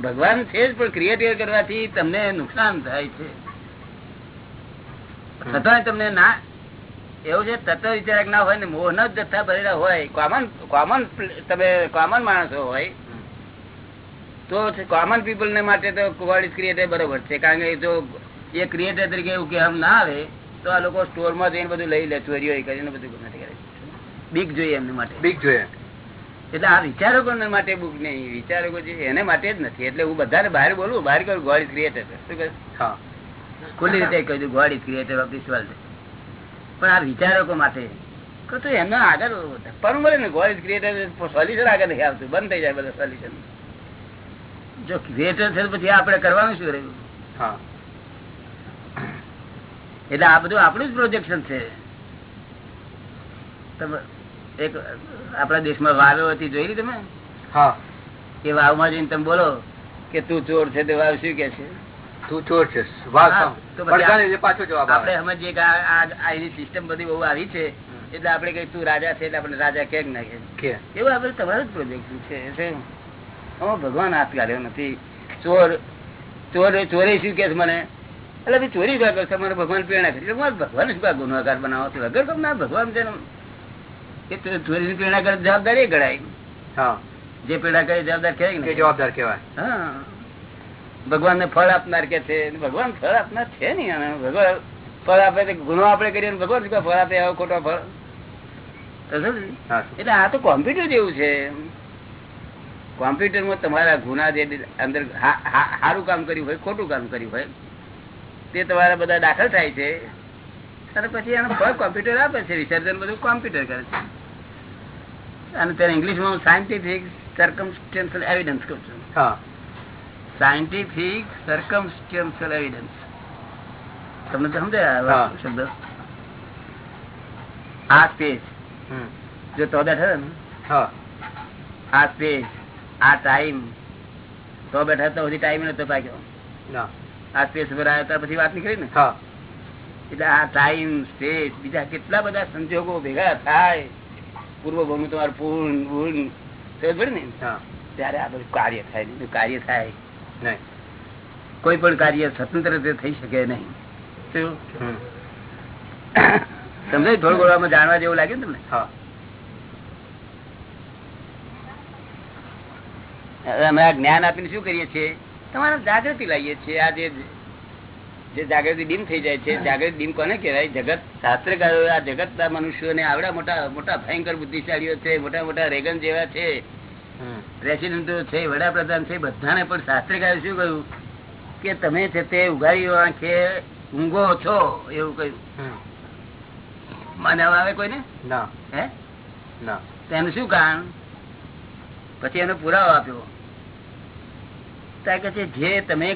ભગવાન છે જ, પણ ક્રિએટ કરવાથી તમને નુકસાન થાય છે. તમને ના, એવું છે તત્વ વિચારક ના હોય ને, મોહન જથ્થા ભરેલા હોય કોમન કોમન તમે કોમન માણસો હોય, તો કોમન પીપલ ને માટે તો ગોડ ક્રિએટર બરોબર છે. કારણ કે જો એ ક્રિએટર તરીકે એવું કે આમ ના આવે તો આ લોકો સ્ટોરમાં જઈને બધું લઈ લે ચોરીઓ કરીને બધું નથી કરે. બીક જોઈએ એમને માટે. બીક જોઈએ. એટલે આ વિચારકો માટે બુક નહીં. વિચારકો જે એને માટે જ નથી. એટલે હું બધાને બહાર બોલું બહાર કહું ગોડ ઇઝ ક્રિએટર શું કહે? ખુલ્લી રીતે કહી દઉં God is creator of this world પણ આ વિચારકો માટે કહું તો એમનો આગળ પણ મળે ને. ગોડ ઇઝ ક્રિએટર સોલ્યુશન આગળ નહીં આવતું. બંધ થઈ જાય બધા સોલ્યુશન જો ક્રિએટર છે પછી આપણે કરવાનું શું રહ્યું? હા. એટલે આ બધું આપણું જ પ્રોજેક્શન છે. એક આપણા દેશમાં વાવ હતી જોઈ તમે? હા. એ વાવમાં જઈને તમે બોલો કે તું ચોર છે તે વાવ શું કે છે? તું ચોર સમજીએ કે એની સિસ્ટમ બધી બહુ આવી છે એટલે આપડે કઈ તું રાજા છે એટલે આપણે રાજા કેમ ના કે? એવું આપડે તમારું જ પ્રોજેક્શન છે? ભગવાન હાથ કાઢ્યો નથી. ચોર ચોર ચોરી શું કે છે મને? એટલે ભાઈ ચોરી ભાગો છે મને ભગવાન પ્રેરણા કરી. ભગવાન શું કાં બનાવો છો વગર ના ભગવાન છે ને એ તો ચોરીની પ્રેરણા કરે જવાબદારી ગણાય. હા. જે પ્રેરણા કરે જવાબદાર કહેવાય જવાબદાર કહેવાય. હા. ભગવાન ને ફળ આપનાર કે છે? ભગવાન ફળ આપનાર છે ને ભગવાન ફળ આપે તો ગુનો આપણે કરીએ ને ભગવાન શું ફળ આપે આવો ખોટો ફળ. એટલે આ તો કોમ્પ્યુટર જેવું છે. કોમ્પ્યુટરમાં તમારા ગુના જે અંદર સારું કામ કર્યું હોય ખોટું કામ કર્યું હોય તે તમારા બધા દાખલ થાય છે. અને પછી એનો ફળ કોમ્પ્યુટર આપે છે વિસર્જન બધું કોમ્પ્યુટર કરે છે. અને તેને ઇંગ્લિશમાં સાયન્ટિફિક સર્કમસ્ટેન્શિયલ એવિડન્સ કહું છું. સાયન્ટિફિક સર્કમસ્ટેન્શિયલ એવિડન્સ તમને તો સમજાય શબ્દ? આ સ્ટેજ. જો તો બેઠા ને? હા. આ સ્ટેજ આ ટાઈમ તો બેઠા તો હજી ટાઈમ નતો પાક્યો. ના આ સ્પેસ ઉપર આવ્યા પછી વાત નીકળી ને? એટલે આ ટાઈમ સ્પેસ બીજા કેટલા બધા સંજોગો ભેગા થાય. પૂર્વ ભૂમિ તમારું પૂર્ણ પૂર્ણ સમજ ને? ત્યારે આ બધું કાર્ય થાય બીજું કાર્ય થાય. નહીં. કોઈ પણ કાર્ય સ્વતંત્ર રીતે થઈ શકે નહીં. સમજાય? થોડું ગોળવામાં જાણવા જેવું લાગ્યું ને તમને? હા. અમે આ જ્ઞાન આપીને શું કરીએ છીએ? તમારે જાગૃતિ લાવીએ છીએ. આ જે જાગૃતિ ડીમ થઈ જાય છે જાગૃતિ ડીમ કોને કહેવાય? જગત શાસ્ત્રકારો આ જગત ના મનુષ્યોને આવડા મોટા મોટા ભયંકર બુદ્ધિશાળીઓ છે મોટા મોટા રેગન જેવા છે. પ્રેસિડેન્ટો છે વડાપ્રધાન છે બધાને પણ શાસ્ત્રકારે શું કહ્યું? કે તમે છે તે ઉઘાડી આંખે ઊંઘો છો એવું કહ્યું. માનવા આવે કોઈને? ના. હે? ના. તેનું શું કારણ? પછી એનો પુરાવો આપ્યો. ત્યાં કે છે જે તમે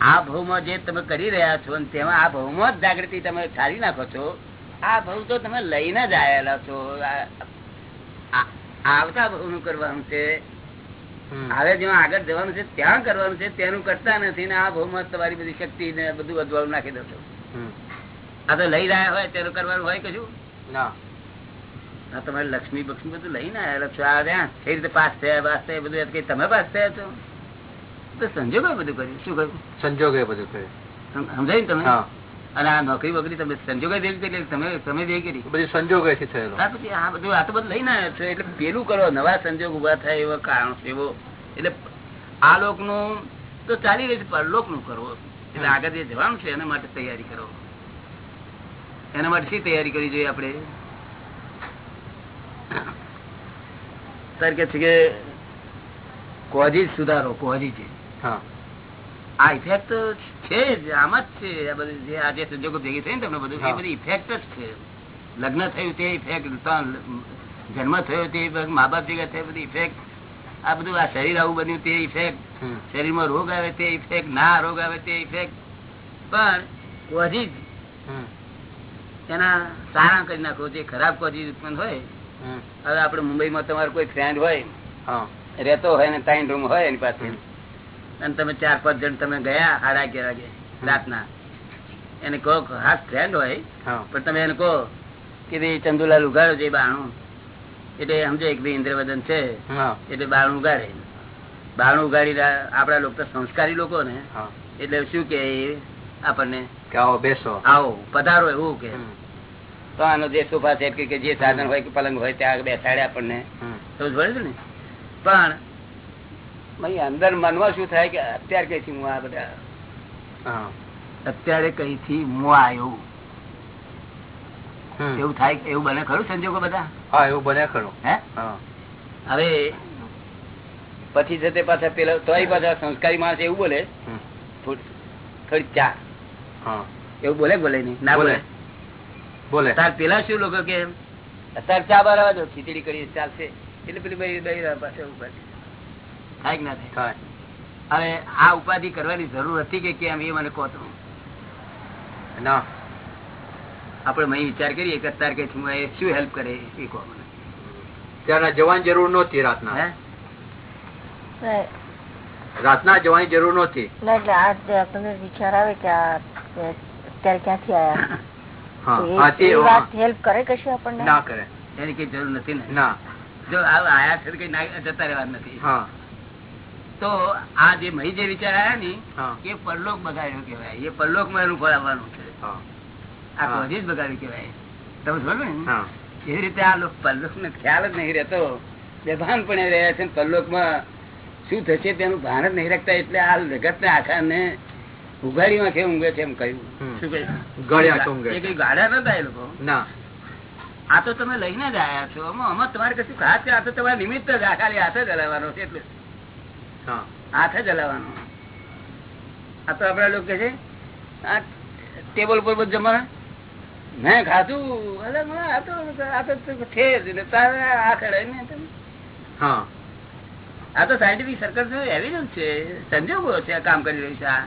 આ ભાવમાં જે તમે કરી રહ્યા છો અને તેમાં આ ભાવમાં જ જાગૃતિ તમે ચાલી નાખો છો આ ભાવ તો તમે લઈને જ આવેલા છો. આવતા ભાવનું કરવાનું છે. હવે જેમાં આગળ જવાનું છે ત્યાં કરવાનું છે તેનું કરતા નથી ને આ ભાવમાં તમારી બધી શક્તિ ને બધું વધવાનું નાખી દો છો. આ તો લઈ રહ્યા હોય તેનું કરવાનું હોય કશું? ના. તમારે લક્ષ્મી બક્ષ્મી બધું લઈને આવેલા છો. આ કઈ રીતે પાસ થયા પાસ થયા બધું તમે પાસ થયા છો? સંજોગો બધું કર્યું. શું કર્યું? સંજોગે બધું કર્યું. સમજાય તમે? અને આ નોકરી વગરી તમે સંજોગો દેવી કરી તમે તમે જે કરી. બધી સંજોગેથી થયેલો. ત્યાર પછી આ બધું આ તો બધું લઈને આવ્યા છો. એટલે પેલું કરો નવા સંજોગ ઊભા થાય એવો કારણ એવો. એટલે આ લોકનું તો ચાલી રહ્યું છે પરલોકનું કરવો એટલે આગળ જે જવાનું છે એના માટે તૈયારી કરો. એના માટે શી તૈયારી કરવી જોઈએ આપણે? સર કે છે કે કોજી સુધારો કોજી છે. આ ઇફેક્ટ છે જ આમ જ છે. આ બધું જે આજે સંજોગો ભેગી થઈ ને તમને બધું એ બધી ઇફેક્ટ જ છે. લગ્ન થયું તે ઇફેક્ટ જન્મ થયો તે મા બાપ ભેગા થયા બધી ઇફેક્ટ આ બધું આ શરીર આવું બન્યું તે ઇફેક્ટ શરીરમાં રોગ આવે તે ઇફેક્ટ ના રોગ આવે તે ઇફેક્ટ પણ કોઝી હમ. એના સારા કરી નાખો જે ખરાબ કોઝી ઉત્પન્ન હોય. હવે આપણે મુંબઈમાં તમારો કોઈ ફ્રેન્ડ હોય હા. રહેતો હોય ને ત્રણ રૂમ હોય એની પાસે અને તમે ચાર પાંચ જણ તમે ગયા સાડા અગિયાર વાગે રાતના. એને કહો ખાસ ફ્રેન્ડ હોય પણ તમે એને કહો કે ભાઈ ચંદુલાલ ઉગાડો છે બાણું. એટલે સમજો કે ભાઈ ઇન્દ્રવદન છે એટલે બાણું ઉગાડે બાણું ઉગાડી આપડા લોકો સંસ્કારી લોકો ને એટલે શું કે આપણને આવો બેસો. આવો પધારો એવું કે. તો આનો જે સોફા સેટ કે જે સાધન હોય કે પલંગ હોય ત્યાં બેસાડે આપણને. તો ભરે ને? પણ અંદર મનમાં શું થાય કે અત્યારે કઈથી હું આ બધા? અત્યારે અત્યારે કઈથી હું આવ્યો એવું થાય એવું બને ખરું સંજોગો બધા? હા એવું બને ખરું. હે? હવે પછી જતે પાછા પેલા તો પાછા સંસ્કારી માણસ એવું બોલે થોડી થોડી ચા. હા. એવું બોલે બોલે નહીં? ના બોલે. બોલે. તાર પેલા શું લોકો કે અત્યારે ચા બાર આવવા દો ખીચડી કરી ચાલશે. એટલે પેલી ભાઈ પાસે ઉપાધિ થાય કે ના થાય? હવે આ ઉપાધિ કરવાની જરૂર હતી કે કેમ એ મને કહો ના આપણે મહી વિચાર કરીએ કે અત્યારે એ શું હેલ્પ કરે એ કહો મને. ત્યારના જવાની જરૂર નહોતી રાતના. હે? રાતના જવાની જરૂર નહોતી. એટલે આ તમને વિચાર આવે કે આ અત્યારે ક્યાંથી આયા. હેલ્પ કરે કશું આપણને? ના કરે. એની કઈ જરૂર નથી ને? ના. જો આયા છે કઈ જતા રહેવા નથી. હા. તો આ જે મહી જે વિચાર આવ્યા ને એ પરલોક બગાડ્યો કેવાય એ પરલોકમાં એનું ફળ આવવાનું છે. આ હા. જ બગાડ્યું કેવાય તમે સમજો ને? એવી રીતે આ લોકો પરલોક ને ખ્યાલ જ નહીં રહેતો. બેભાન પણ રહ્યા છે પરલોકમાં શું થશે તેનું ભાન જ નહીં રાખતા. એટલે આ જગત ને આખા ને ઉઘાડી માં કેવું ઊંઘે છે એમ કહ્યું. શું કહ્યું ગાડા નતા એ લોકો? ના. આ તો તમે લઈને જ આયા છો. આમાં તમારે કશું ખાસ છે. આ તો તમારે નિમિત્ત જ આ ખાલી હાથ જ હલાવવાનો છે. એટલે હાથ જ હલાવવાનો. આ તો આપડા લોકો કે છે આ ટેબલ પર બધું જમા મેં ખાધું અરે આ તો આ તો ને તારે હાથ હલાવીને તમે. હા. આ તો સાયન્ટિફિક સર્કલ એવિડન્સ છે. સંજોગો છે આ કામ કરી રહ્યું છે આ.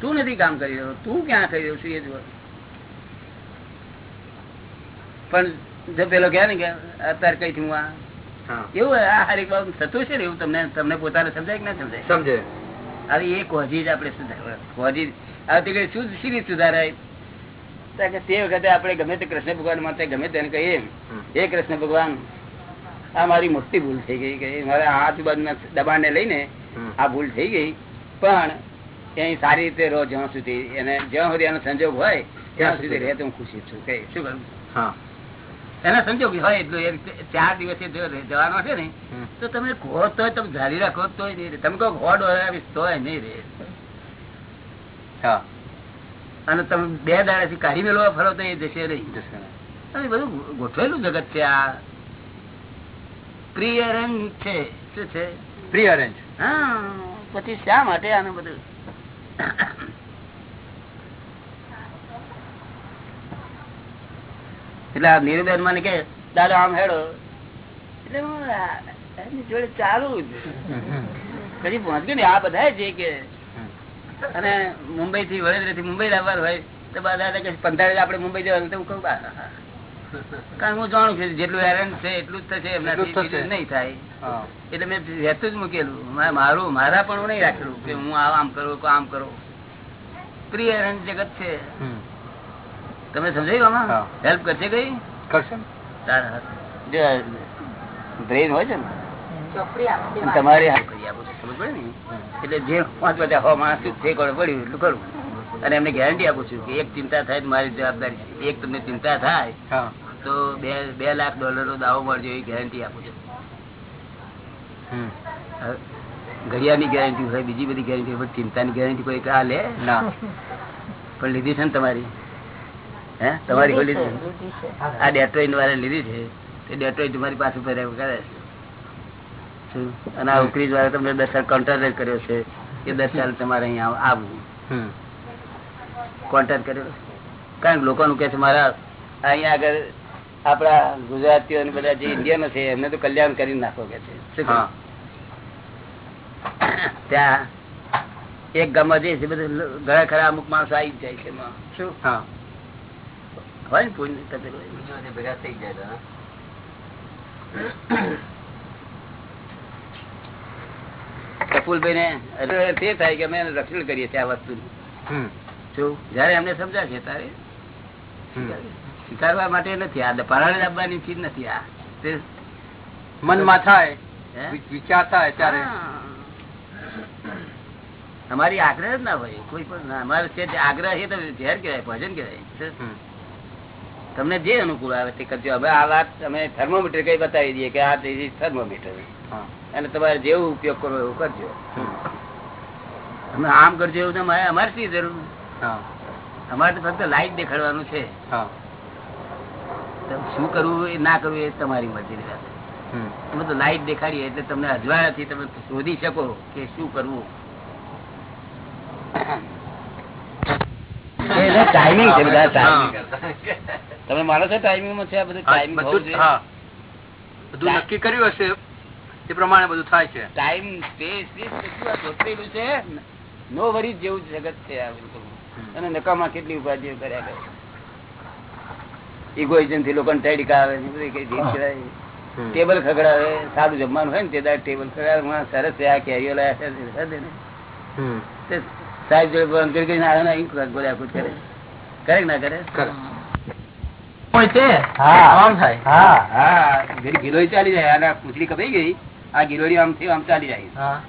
તું નથી કામ કરી રહ્યો તું ક્યાં કરી રહ્યો છું એ જ પણ જો પેલો કહે ને કે અત્યારે કઈ છું આ. એવું આ હરેક બાબત થતું છે ને એવું તમને તમને પોતાને સમજાય કે ના સમજાય? સમજે. હવે એ કોજી જ આપણે સુધારવા. કોજી આવતી કઈ શું રીતે સુધારાય? તે વખતે આપણે ગમે તે કૃષ્ણ ભગવાન માટે ગમે તેને કહીએ. હે કૃષ્ણ ભગવાન આ મારી મોટી ભૂલ થઈ ગઈ કે મારા આજુબાજુના દબાણને લઈને આ ભૂલ થઈ ગઈ. પણ અહીં સારી રીતે રહો જ્યાં સુધી એને જ્યાં સુધી એનો સંજોગ હોય ત્યાં સુધી રહે તો હું ખુશી છું. કે શું કરું હા. એના કે હોય એટલું ચાર દિવસે જવાનો છે ને તો તમે ઘો તો તમે જારી રાખો તો નહીં રે. તમે કહો ગોડ ઓરાવીશ તોય નહીં રે. અને તમે બે દાડાથી કાઢી મેળવા ફરો તો એ જશે નહીં. અને બધું ગોઠવેલું જગત છે આ. પ્રિયરેન્જ છે. શું છે? પ્રી અરેન્જ હા પછી શા માટે આનું બધું? એટલે આ નીરુબેન મને કે દાદા આમ હેડો. એટલે એમની જોડે ચાલુ પછી પહોંચ્યું ને આ બધા છે કે. અને મુંબઈ થી વડોદરા થી મુંબઈ લાવવાનું હોય તો બધા કે પંદર આપડે મુંબઈ જવાનું તો હું હા. કારણ હું જાણું છું જેટલું એરેન્જ છે એટલું જ થશે એમનાથી નહીં થાય. એટલે મેં વહેતું જ મૂકેલું. મારું મારા પણ નહીં રાખેલું કે હું આમ કરું કે આમ કરું. પ્રી એરેન્જ જગત છે. તમે સમજાયું હેલ્પ કરશે કઈ? કરશે બ્રેન હોય છે ને. ચોપડી આપી દેવાની. તમારે એટલે જે પાંચ બધા માણસ પડ્યું એટલું કરું અને એમને ગેરંટી આપું છું કે એક ચિંતા થાય મારી જવાબદારી એક તમને ચિંતા થાય હા. તો બે બે લાખ ડોલરનો દાવો મળજો એવી ગેરંટી આપું છું. ઘડિયાળની ગેરંટી હોય બીજી બધી ગેરંટી હોય પણ ચિંતાની ગેરંટી કોઈ આ લે. ના. પણ લીધી છે ને તમારી? હે? તમારી છે. આ ડેટ્રોઇટ વાળા લીધી છે? તે ડેટ્રોઇટ તમારી પાસે ફેરવ કરે છે. અને આ ઉકરીજ વાળા તમને દસ સાલ કોન્ટ્રાક્ટ કર્યો છે કે દસ સાલ તમારે અહીંયા આવવું કોન્ટ્રાક્ટ કર્યો કારણ કે લોકોનું કે છે મારા અહીંયા આગળ આપણા ગુજરાતીઓ અને બધા જે ઇન્ડિયનો છે એમને તો કલ્યાણ કરી નાખો કે છે. શું (coughs) ત્યાં એક ગામમાં જઈએ છે બધું ઘણા ખરા અમુક માણસો આવી જાય છે એમાં. શું? હા. હોય ને પુણ્ય. કપૂલભાઈ ને? તે થાય કે અમે એનું રક્ષણ કરીએ છીએ આ વસ્તુ જયારે એમને સમજાશે હમ. સ્વીકારવા માટે નથી. આ પરાણે લાવવાની ચીજ નથી. આ તે મનમાં થાય વિચાર થાય ત્યારે. અમારી આગ્રહ જ ના હોય. કોઈ પણ અમારે છે આગ્રહ એ તો ઝેર કહેવાય ભજન કહેવાય. તમને જે અનુકૂળ આવે તે કરજો. હવે આ વાત અમે થર્મોમીટર કઈ બતાવી દઈએ કે આ થર્મોમીટર અને તમારે જેવું ઉપયોગ કરવો એવું કરજો. તમે આમ કરજો એવું તમારે અમારે શી જરૂર? હા. અમારે તો ફક્ત લાઈટ દેખાડવાનું છે. શું કરવું એ ના કરવું એ તમારી મરજી હમ. અમે તો લાઈટ દેખાડીએ એટલે તમને અજવાળાથી તમે શોધી શકો કે શું કરવું. ટાઈમિંગ છે બધા. તમે માનો છો ટાઈમિંગમાં છે આ બધું ટાઈમિંગ બધું નક્કી કર્યું હશે એ પ્રમાણે બધું થાય છે. ટાઈમ સ્પેસ બધું છે. નો વરી જેવું જગત છે આ અને નકામા કેટલી ઉપાધિઓ કર્યા કરે ઇગોઇઝમથી લોકો ટેડી આવે બધી કઈ રીત કહેવાય. ટેબલ ખગડાવે સારું જમવાનું હોય ને તે ટેબલ ખગડાવે. સરસ આ કેરીઓ લાયા છે સાહેબ જોડે ફોન કરીને આવે ને ગોળ્યા કૂદ કરે. કરે ના કરે? કરે. આમ થાય. હા. હા. ઘડી ગિલોય ચાલી જાય અને આ કપાઈ ગઈ? આ ગિલોડી આમ થી આમ ચાલી જાય.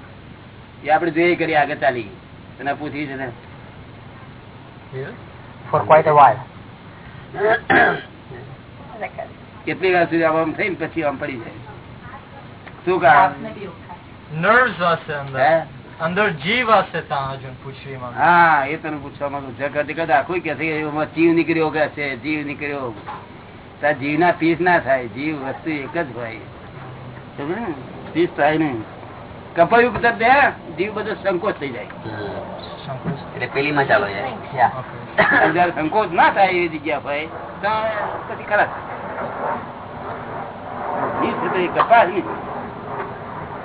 એ આપણે જોઈએ કરી આગળ ચાલી અને પૂછડી છે ને. For quite a કેટલી વાર સુધી આમ થઈ ને પછી આમ પડી જાય. શું કારણ? Nerves હશે અંદર. હે? અંદર જીવ હશે ત્યાં હજુ પૂછડીમાં હા એ તને પૂછવા માંગુ છું. કરતી આખું કે છે જીવ નીકળ્યો કે છે? જીવ નીકળ્યો. જીવના પીસ ના થાય જીવ વસ્તુ એક જ હોય. પીસ થાય નહીં. કપાયું બે જીવ બધો સંકોચ થઈ જાય. સંકોચ. એટલે પેલીમાં ચાલો. સંકોચ ના થાય એવી જગ્યા ભાઈ તો પછી ખરાબ જીવ છે તો એ કપાય નહીં.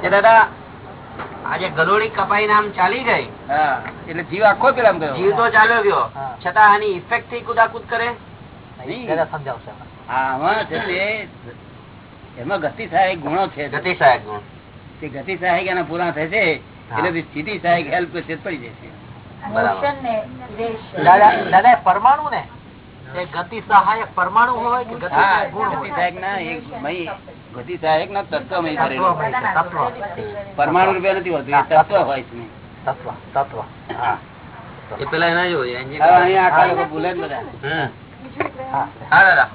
કે દાદા આજે ગલોડી કપાઈ નામ ચાલી ગઈ. એટલે જીવ આખો પેલા ગયો. જીવ તો ચાલ્યો ગયો. છતાં આની ઇફેક્ટથી કુદાકુદ કરે? સમજાવશે. એમાં ગતિ સહાયક ગુણો છે. ગતિ સહાયક ગુણ. તે ગતિ સહાયક એના પૂરા થશે એટલે સ્થિતિ સહાયક હેલ્પ કરશે પડી જશે. દાદા પરમાણુ ને? ગતિ સહાયક પરમાણુ હોય કે ગતિ હા સહાયક ગુણ ગતિ સહાયક ના એક ગતિ સહાયક ના તત્વ પરમાણુ રૂપિયા નથી હોતું એ તત્વ હોય છે. તત્વ તત્વ. હા. એ પેલા એના જોઈએ આખા લોકો ભૂલે બધા. હા. હા દાદા.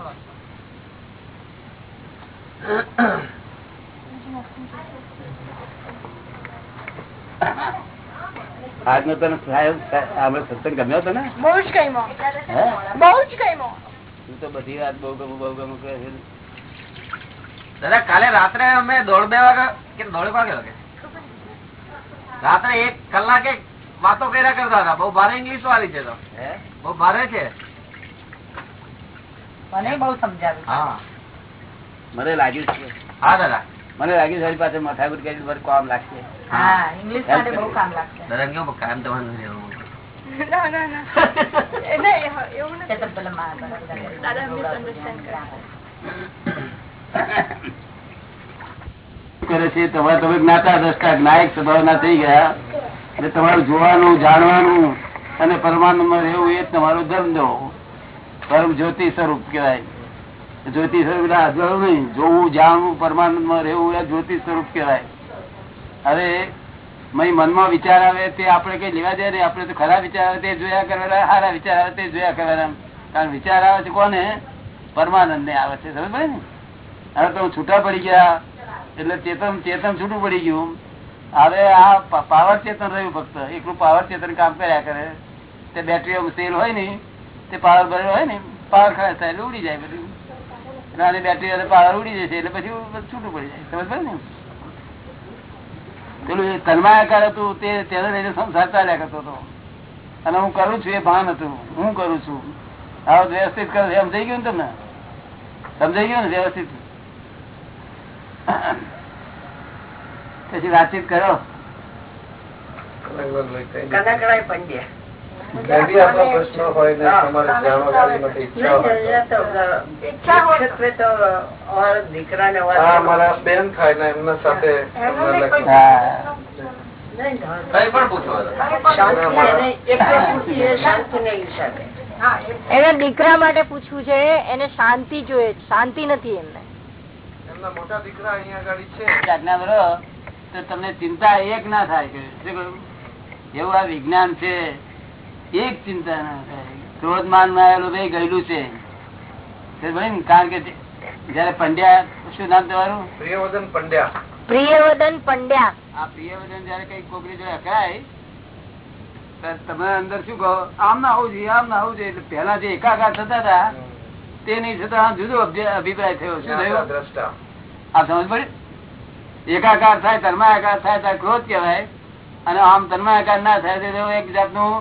આજનો તને સાહેબ આપણે સત્સંગ ગમ્યો હતો ને? બહુ જ ગમ્યો. હે? બહુ જ ગમ્યો. તું તો બધી વાત બહુ ગમું બહુ ગમું કહે છે. દાદા કાલે રાત્રે અમે દોઢ બે વાગે કે દોઢ વાગે વાગે? રાત્રે એક કલાકે વાતો કર્યા કરતા હતા. બહુ ભારે ઇંગ્લિશ વાળી છે તો. બહુ ભારે છે. મને બહુ સમજાવ્યું હા. મને લાગ્યું છે. હા દાદા. મને લાગ્યું છે પાસે માથાકૂટ કરી મારે કામ લાગશે. હા. ઇંગ્લિશ માટે બહુ કામ લાગશે. દાદા કેવું કાયમ તમારે (laughs) કરે. છે? તમારે તમે જ્ઞાતા દ્રષ્ટા જ્ઞાયક સ્વભાવના થઈ ગયા. એટલે તમારું જોવાનું, જાણવાનું અને પરમાનંદમાં રહેવું એ તમારો ધર્મ દો. પરમ જ્યોતિ સ્વરૂપ કહેવાય. જ્યોતિ સ્વરૂપ એટલે નહીં, જોવું, જાણવું પરમાનંદમાં રહેવું એ જ્યોતિ સ્વરૂપ કહેવાય. હવે મનમાં વિચાર આવે તે આપણે કઈ લેવા જાય નહીં આપણે તો ખરા વિચાર આવે તે જોયા કરવાના, સારા વિચાર આવે તે જોયા કરવાના. કારણ વિચાર આવે છે કોને? પરમાનંદ ને આવે છે, સમજ ને? હવે તો છૂટા પડી ગયા. એટલે ચેતન ચેતન છૂટું પડી ગયું. હવે આ પાવર ચેતન રહ્યું ફક્ત. એકલું પાવર ચેતન કામ કર્યા કરે. તે બેટરીઓ સેલ હોય ને તે પાવર ભરેલો હોય ને, પાવર ખરાબ થાય એટલે ઉડી જાય બધું. આની બેટરી પાવર ઉડી જશે એટલે પછી છૂટું પડી જાય. સમજ પડે ને? પેલું એ તન્માયાકાર હતું, તે તેને લઈને સંસાર ચાલ્યા કરતો હતો. અને હું કરું છું એ ભાન હતું. હું કરું છું. હવે વ્યવસ્થિત કરું, એમ થઈ ગયું ને તમને? સમજાઈ ગયું ને વ્યવસ્થિત? પછી વાતચીત કરો. કઈ બી. આપણા પ્રશ્ન હોય ને તમારે જાણવા માટે ઈચ્છા હોય તો. આ મારા બેન થાય ને એમના સાથે તમને લખી- હા. કઈ પણ પૂછો દાદા. એને દીકરા માટે પૂછવું છે એને શાંતિ જોઈએ શાંતિ નથી એમના. મોટા દીકરા અહીંયા ગાડી છે. આજ્ઞા બરો તો તમને ચિંતા એક ના થાય? એવું આ વિજ્ઞાન છે એક ચિંતા ના થાય. ક્રોધ માનમાં આવેલું ભાઈ ગયેલું છે. કારણ કે જયારે પંડ્યા શું નામ તમારું? પ્રિયવદન પંડ્યા. પ્રિયવદન પંડ્યા. આ પ્રિયવચન જયારે કઈ કોકરી જોડે અકળાય તમે અંદર શું કહો? આમ ના હોવું જોઈએ આમ ના હોવું જોઈએ. એટલે પેલા જે એકાકાર થતા હતા તે નહીં છતાં જુદો અભિપ્રાય થયો. શું થયો? દ્રષ્ટા. આ સમજ પડી? એકાકાર થાય તન્માયાકાર થાય ત્યારે ક્રોધ કહેવાય. અને આમ તન્માયાકાર ના થાય, તો એક જાતનું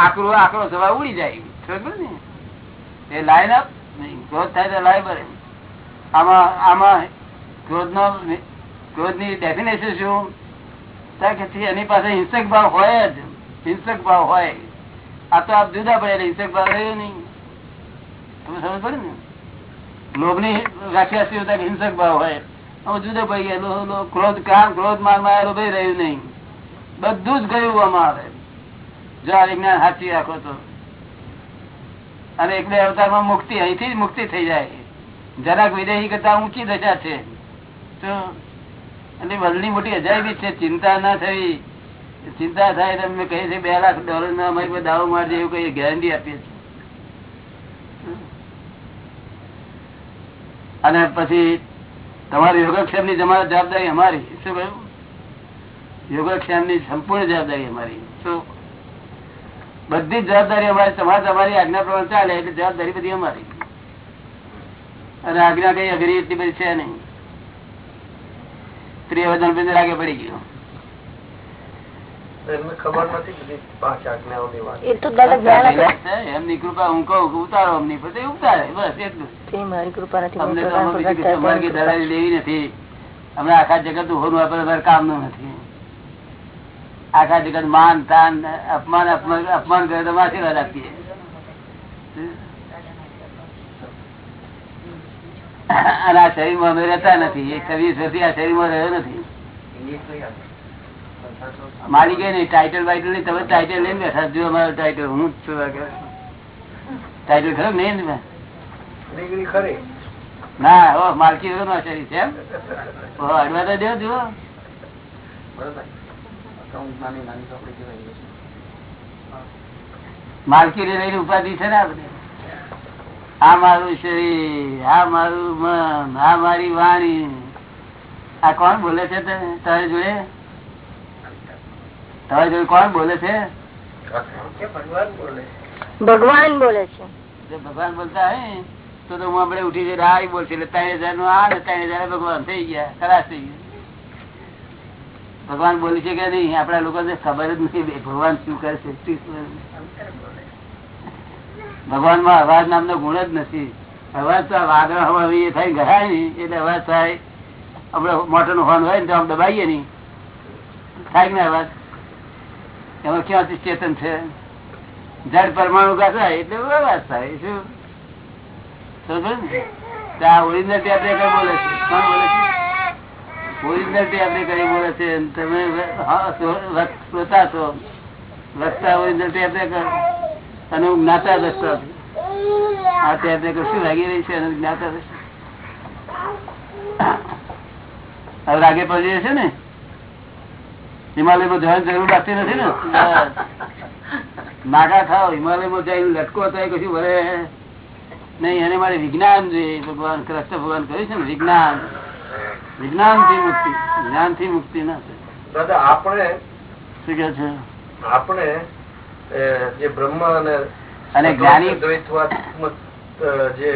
આકરો આકરો સ્વભાવ ઉડી જાય સમજ ને? એ લાઈન અપ ક્રોધ થાય તો લાઈ પડે આમાં આમાં ક્રોધ નો ક્રોધની ડેફિનેશન શું કે એની પાસે હિંસક ભાવ હોય જ. હિંસક ભાવ હોય. આ તો આપ જુદા પડે હિંસક ભાવ રહ્યો નહીં. તમે સમજ પડે ને? લોભની વ્યાખ્યા શું થાય કે હિંસક ભાવ હોય. જુદો ભાઈ ગયા. લો- લો- ક્રોધ કામ ક્રોધ માનમાં આવેલો ભાઈ રહ્યું નહીં. બધું જ ગયું આમાં આવે જો આ વિજ્ઞાન સાચી રાખો તો. અને એક બે અવતારમાં મુક્તિ, અહીંથી જ મુક્તિ થઈ જાય. જરાક વિદેહી કરતા ઊંચી દશા છે. તો એટલે વલની મોટી અજાયબી છે. ચિંતા ના થવી ચિંતા થાય તો અમે કહીએ છીએ બે લાખ ડોલર ના અમારી દાવો મારજે એવું કઈ ગેરંટી આપીએ છીએ. અને પછી તમારી યોગક્ષેમની જવાબદારી અમારી. શું કહ્યું? યોગક્ષેમની સંપૂર્ણ જવાબદારી અમારી. શું બધી જવાબદારી અમારી તમારે તમારી આજ્ઞા પ્રમાણે ચાલે એટલે જવાબદારી બધી અમારી. અને આજ્ઞા કઈ અઘરી એટલી બધી છે નહીં. પ્રિયવદન બિંદર આગળ પડી ગયું એમને ખબર નથી બધી પાંચ આજ્ઞાઓની વાત એ તો દાદા જ્ઞાન આપે. એમની કૃપા હું કહું ઉતારો અમની પછી ઉતારે બસ એટલું. મારી કૃપા નથી અમને તો આમાં બીજું પ્રધાન કશું અમારે કઈ દલાલી લેવી નથી. અમને આખા જગત હોનું આપણે કામનું નથી. આખા જગત માન તાન અપમાન અપમાન અપમાન કરે તો આશીર્વાદ આપીએ. અને આ શરીરમાં અમે રહેતા નથી એ છવ્વીસ વર્ષથી આ શરીરમાં રહ્યો નથી. મારી ગઈ નહીં ટાઇટલ વાઇટલ નહીં તમે ટાઇટલ લઈને બેઠા જો અમારો ટાઇટલ હું જ છું. ટાઇટલ ખરો નહીં ને ખરી. ના ઓ માલકી નો શરીર છે એમ? અડવા તો દેવો જુઓ. માલકી ને લઈને ઉપાધિ છે ને આપડે આ મારું શરીર આ મારું મન આ મારી વાણી. આ કોણ બોલે છે તમે તારે જોડે? તારી જોડે કોણ બોલે છે? ભગવાન બોલે. છે. ભગવાન બોલતા હે તો હું આપડે ઉઠી જઈને આ બોલશે એટલે ત્રણ હજારનું આ ને ત્રણ હજાર ભગવાન થઈ ગયા ખરાશ થઈ ગયા. ભગવાન બોલી છે કે નહીં આપડા લોકો ખબર જ નથી ભગવાન શું કરે છે. ભગવાનમાં અવાજ નામનો ગુણ જ નથી. અવાજ તો વાદળ હવા એ થાય ગરાય નહીં એટલે અવાજ થાય. આપડે મોટરનું હોર્ન હોય ને તો આમ દબાઈએ નહીં. થાય કે ના અવાજ? એમાં ક્યાંથી ચેતન છે. જડ પરમાણુ ઘસાય એટલે વાત થાય, શું? ઓરિજિનલ ટેપ રેકર છે? વક્તા ઓરિજિનલ અને હું જ્ઞાતા દસતા આ ટેપ શું લાગી રહી છે, અને જ્ઞાતા. હવે રાગે પડી જશે ને? હિમાલયમાં જવાની જરૂર લાગતી નથી ને? નાગા થાવ હિમાલયમાં જઈને લટકો થાય કશું ભરે. નહીં એને મારે વિજ્ઞાન જોઈએ. ભગવાન કૃષ્ણ ભગવાન કહ્યું છે ને વિજ્ઞાન. વિજ્ઞાનથી મુક્તિ. જ્ઞાનથી મુક્તિ ના થાય. દાદા આપણે શું કે છે? આપણે જે બ્રહ્મ અને અને જ્ઞાની દ્વૈતવાત્મક જે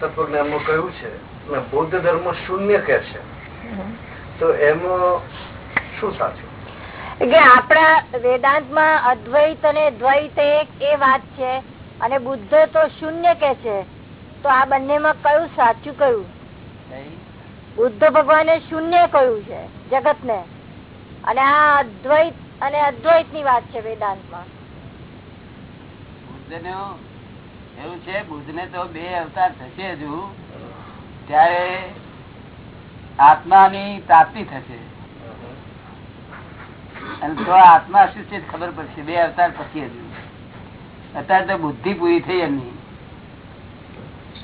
તત્વજ્ઞાનમાં કહ્યું છે બૌદ્ધ ધર્મ શૂન્ય કે છે. તો એમાં શું સાચું? કે આપણા વેદાંતમાં અદ્વૈત અને દ્વૈત એક એ વાત છે અને બુદ્ધ તો શૂન્ય કે છે તો આ બંનેમાં કયું સાચું કયું? બુદ્ધ ભગવાને શૂન્ય કહ્યું છે જગત ને અને આ અદ્વૈત અને અદ્વૈતની વાત છે વેદાંતમાં. બુદ્ધ એવું છે બુદ્ધ ને તો બે અવતાર થશે હજુ ત્યારે આત્માની પ્રાપ્તિ થશે. અને તો આત્મા શું છે ખબર પડશે. બે અવતાર પછી હજુ. અત્યારે તો બુદ્ધિ પૂરી થઈ એમની.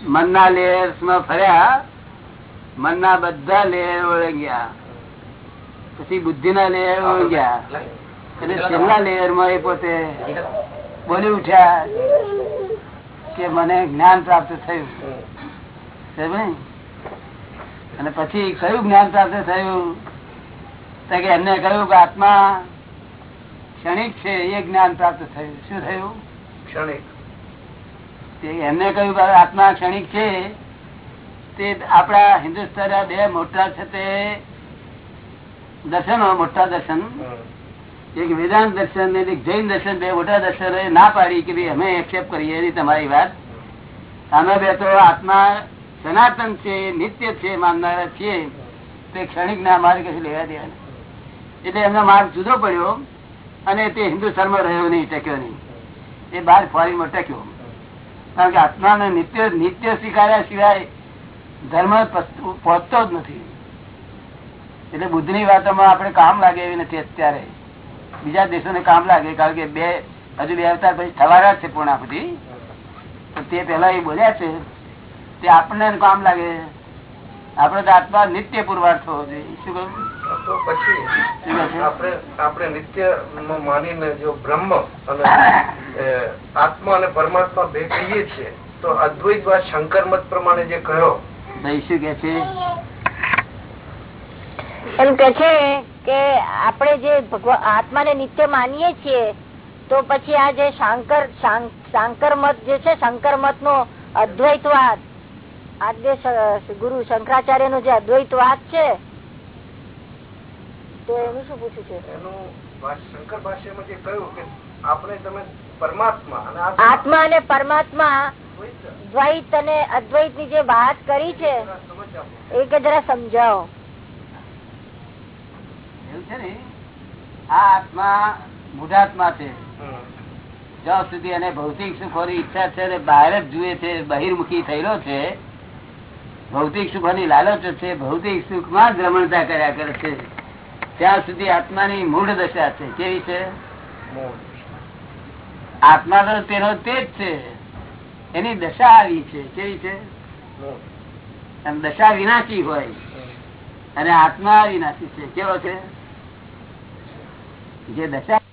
મનના લેયર્સમાં ફર્યા મનના બધા લેયર ઓળંગ્યા. પછી બુદ્ધિ ના લેયર ઓળંગ્યા. અને છેલ્લા લેયરમાં એ પોતે બોલી ઉઠ્યા કે મને જ્ઞાન પ્રાપ્ત થયું. અને પછી કયું જ્ઞાન પ્રાપ્ત થયું? કે એમને કહ્યું કે આત્મા ક્ષણિક છે એ જ્ઞાન પ્રાપ્ત થયું. શું થયું? ક્ષણિક. એમને કહ્યું કે આત્મા ક્ષણિક છે. તે આપણા હિન્દુસ્તાન બે મોટા છે તે દર્શનો મોટા દર્શન. એક વેદાંત દર્શન ને એક જૈન દર્શન બે મોટા દર્શન ના પાડી કે ભાઈ અમે એક્સેપ્ટ કરીએ એની તમારી વાત. અમે બે તો આત્મા સનાતન છે નિત્ય છે માનનારા છીએ. તે ક્ષણિક ના અમારે કશું લેવા દેવા નથી. એટલે એમનો માર્ગ જુદો પડ્યો અને તે હિન્દુસ્તાનમાં રહ્યો નહીં, ટક્યો નહીં. એ બહાર ફોરીમાં ટક્યો. કારણ કે આત્માને નિત્ય નિત્ય સ્વીકાર્યા સિવાય ધર્મ પહોંચતો જ નથી. એટલે બુદ્ધની વાતોમાં આપણે કામ લાગે એવી નથી અત્યારે. બીજા દેશોને કામ લાગે, કારણ કે બે, હજુ બે અવતાર પછી થવાના છે પૂર્ણાપતિ તે પેલા એ બોલ્યા છે, તે આપણને કામ લાગે. આપણે તો આત્મા નિત્ય પુરવાર થવો જોઈએ. શું કહ્યું તો પછી? આપણે આપણે નિત્ય માનીને જો બ્રહ્મ અને આત્મા અને પરમાત્મા બે કહીએ છીએ તો અદ્વૈતવાદ શંકર મત પ્રમાણે જે કહ્યો શું કે છે એમ કે છે કે આપણે જે ભગવાન આત્માને નિત્ય માનીએ છીએ તો પછી આ જે શાંકર શંકર શાંકર મત જે છે શંકર મત નો અદ્વૈતવાદ આજે ગુરુ શંકરાચાર્ય નો જે અદ્વૈતવાદ છે તો એનું શું પૂછ્યું છે? એનું શંકર ભાષ્યમાં જે કહ્યું કે આપણે તમે પરમાત્મા અને આત્મા આત્મા અને પરમાત્મા દ્વૈત. અને અદ્વૈતની જે વાત કરી છે એ કે જરા સમજાવો. એવું છે ને? આ આત્મા મૂઢાત્મા છે. જ્યાં સુધી એને ભૌતિક સુખોની ઈચ્છા છે અને બહાર જ જુએ છે બહિર્મુખી થયેલો છે ભૌતિક સુખોની લાલચ છે ભૌતિક સુખમાં જ રમણતા કર્યા કરે છે. ત્યાં સુધી આત્માની મૂળ દશા છે. કેવી છે? આત્મા તો તેનો તે જ છે. એની દશા આવી છે. કેવી છે? દશા વિનાશી હોય. અને આત્મા વિનાશી છે. કેવો છે? જે દશા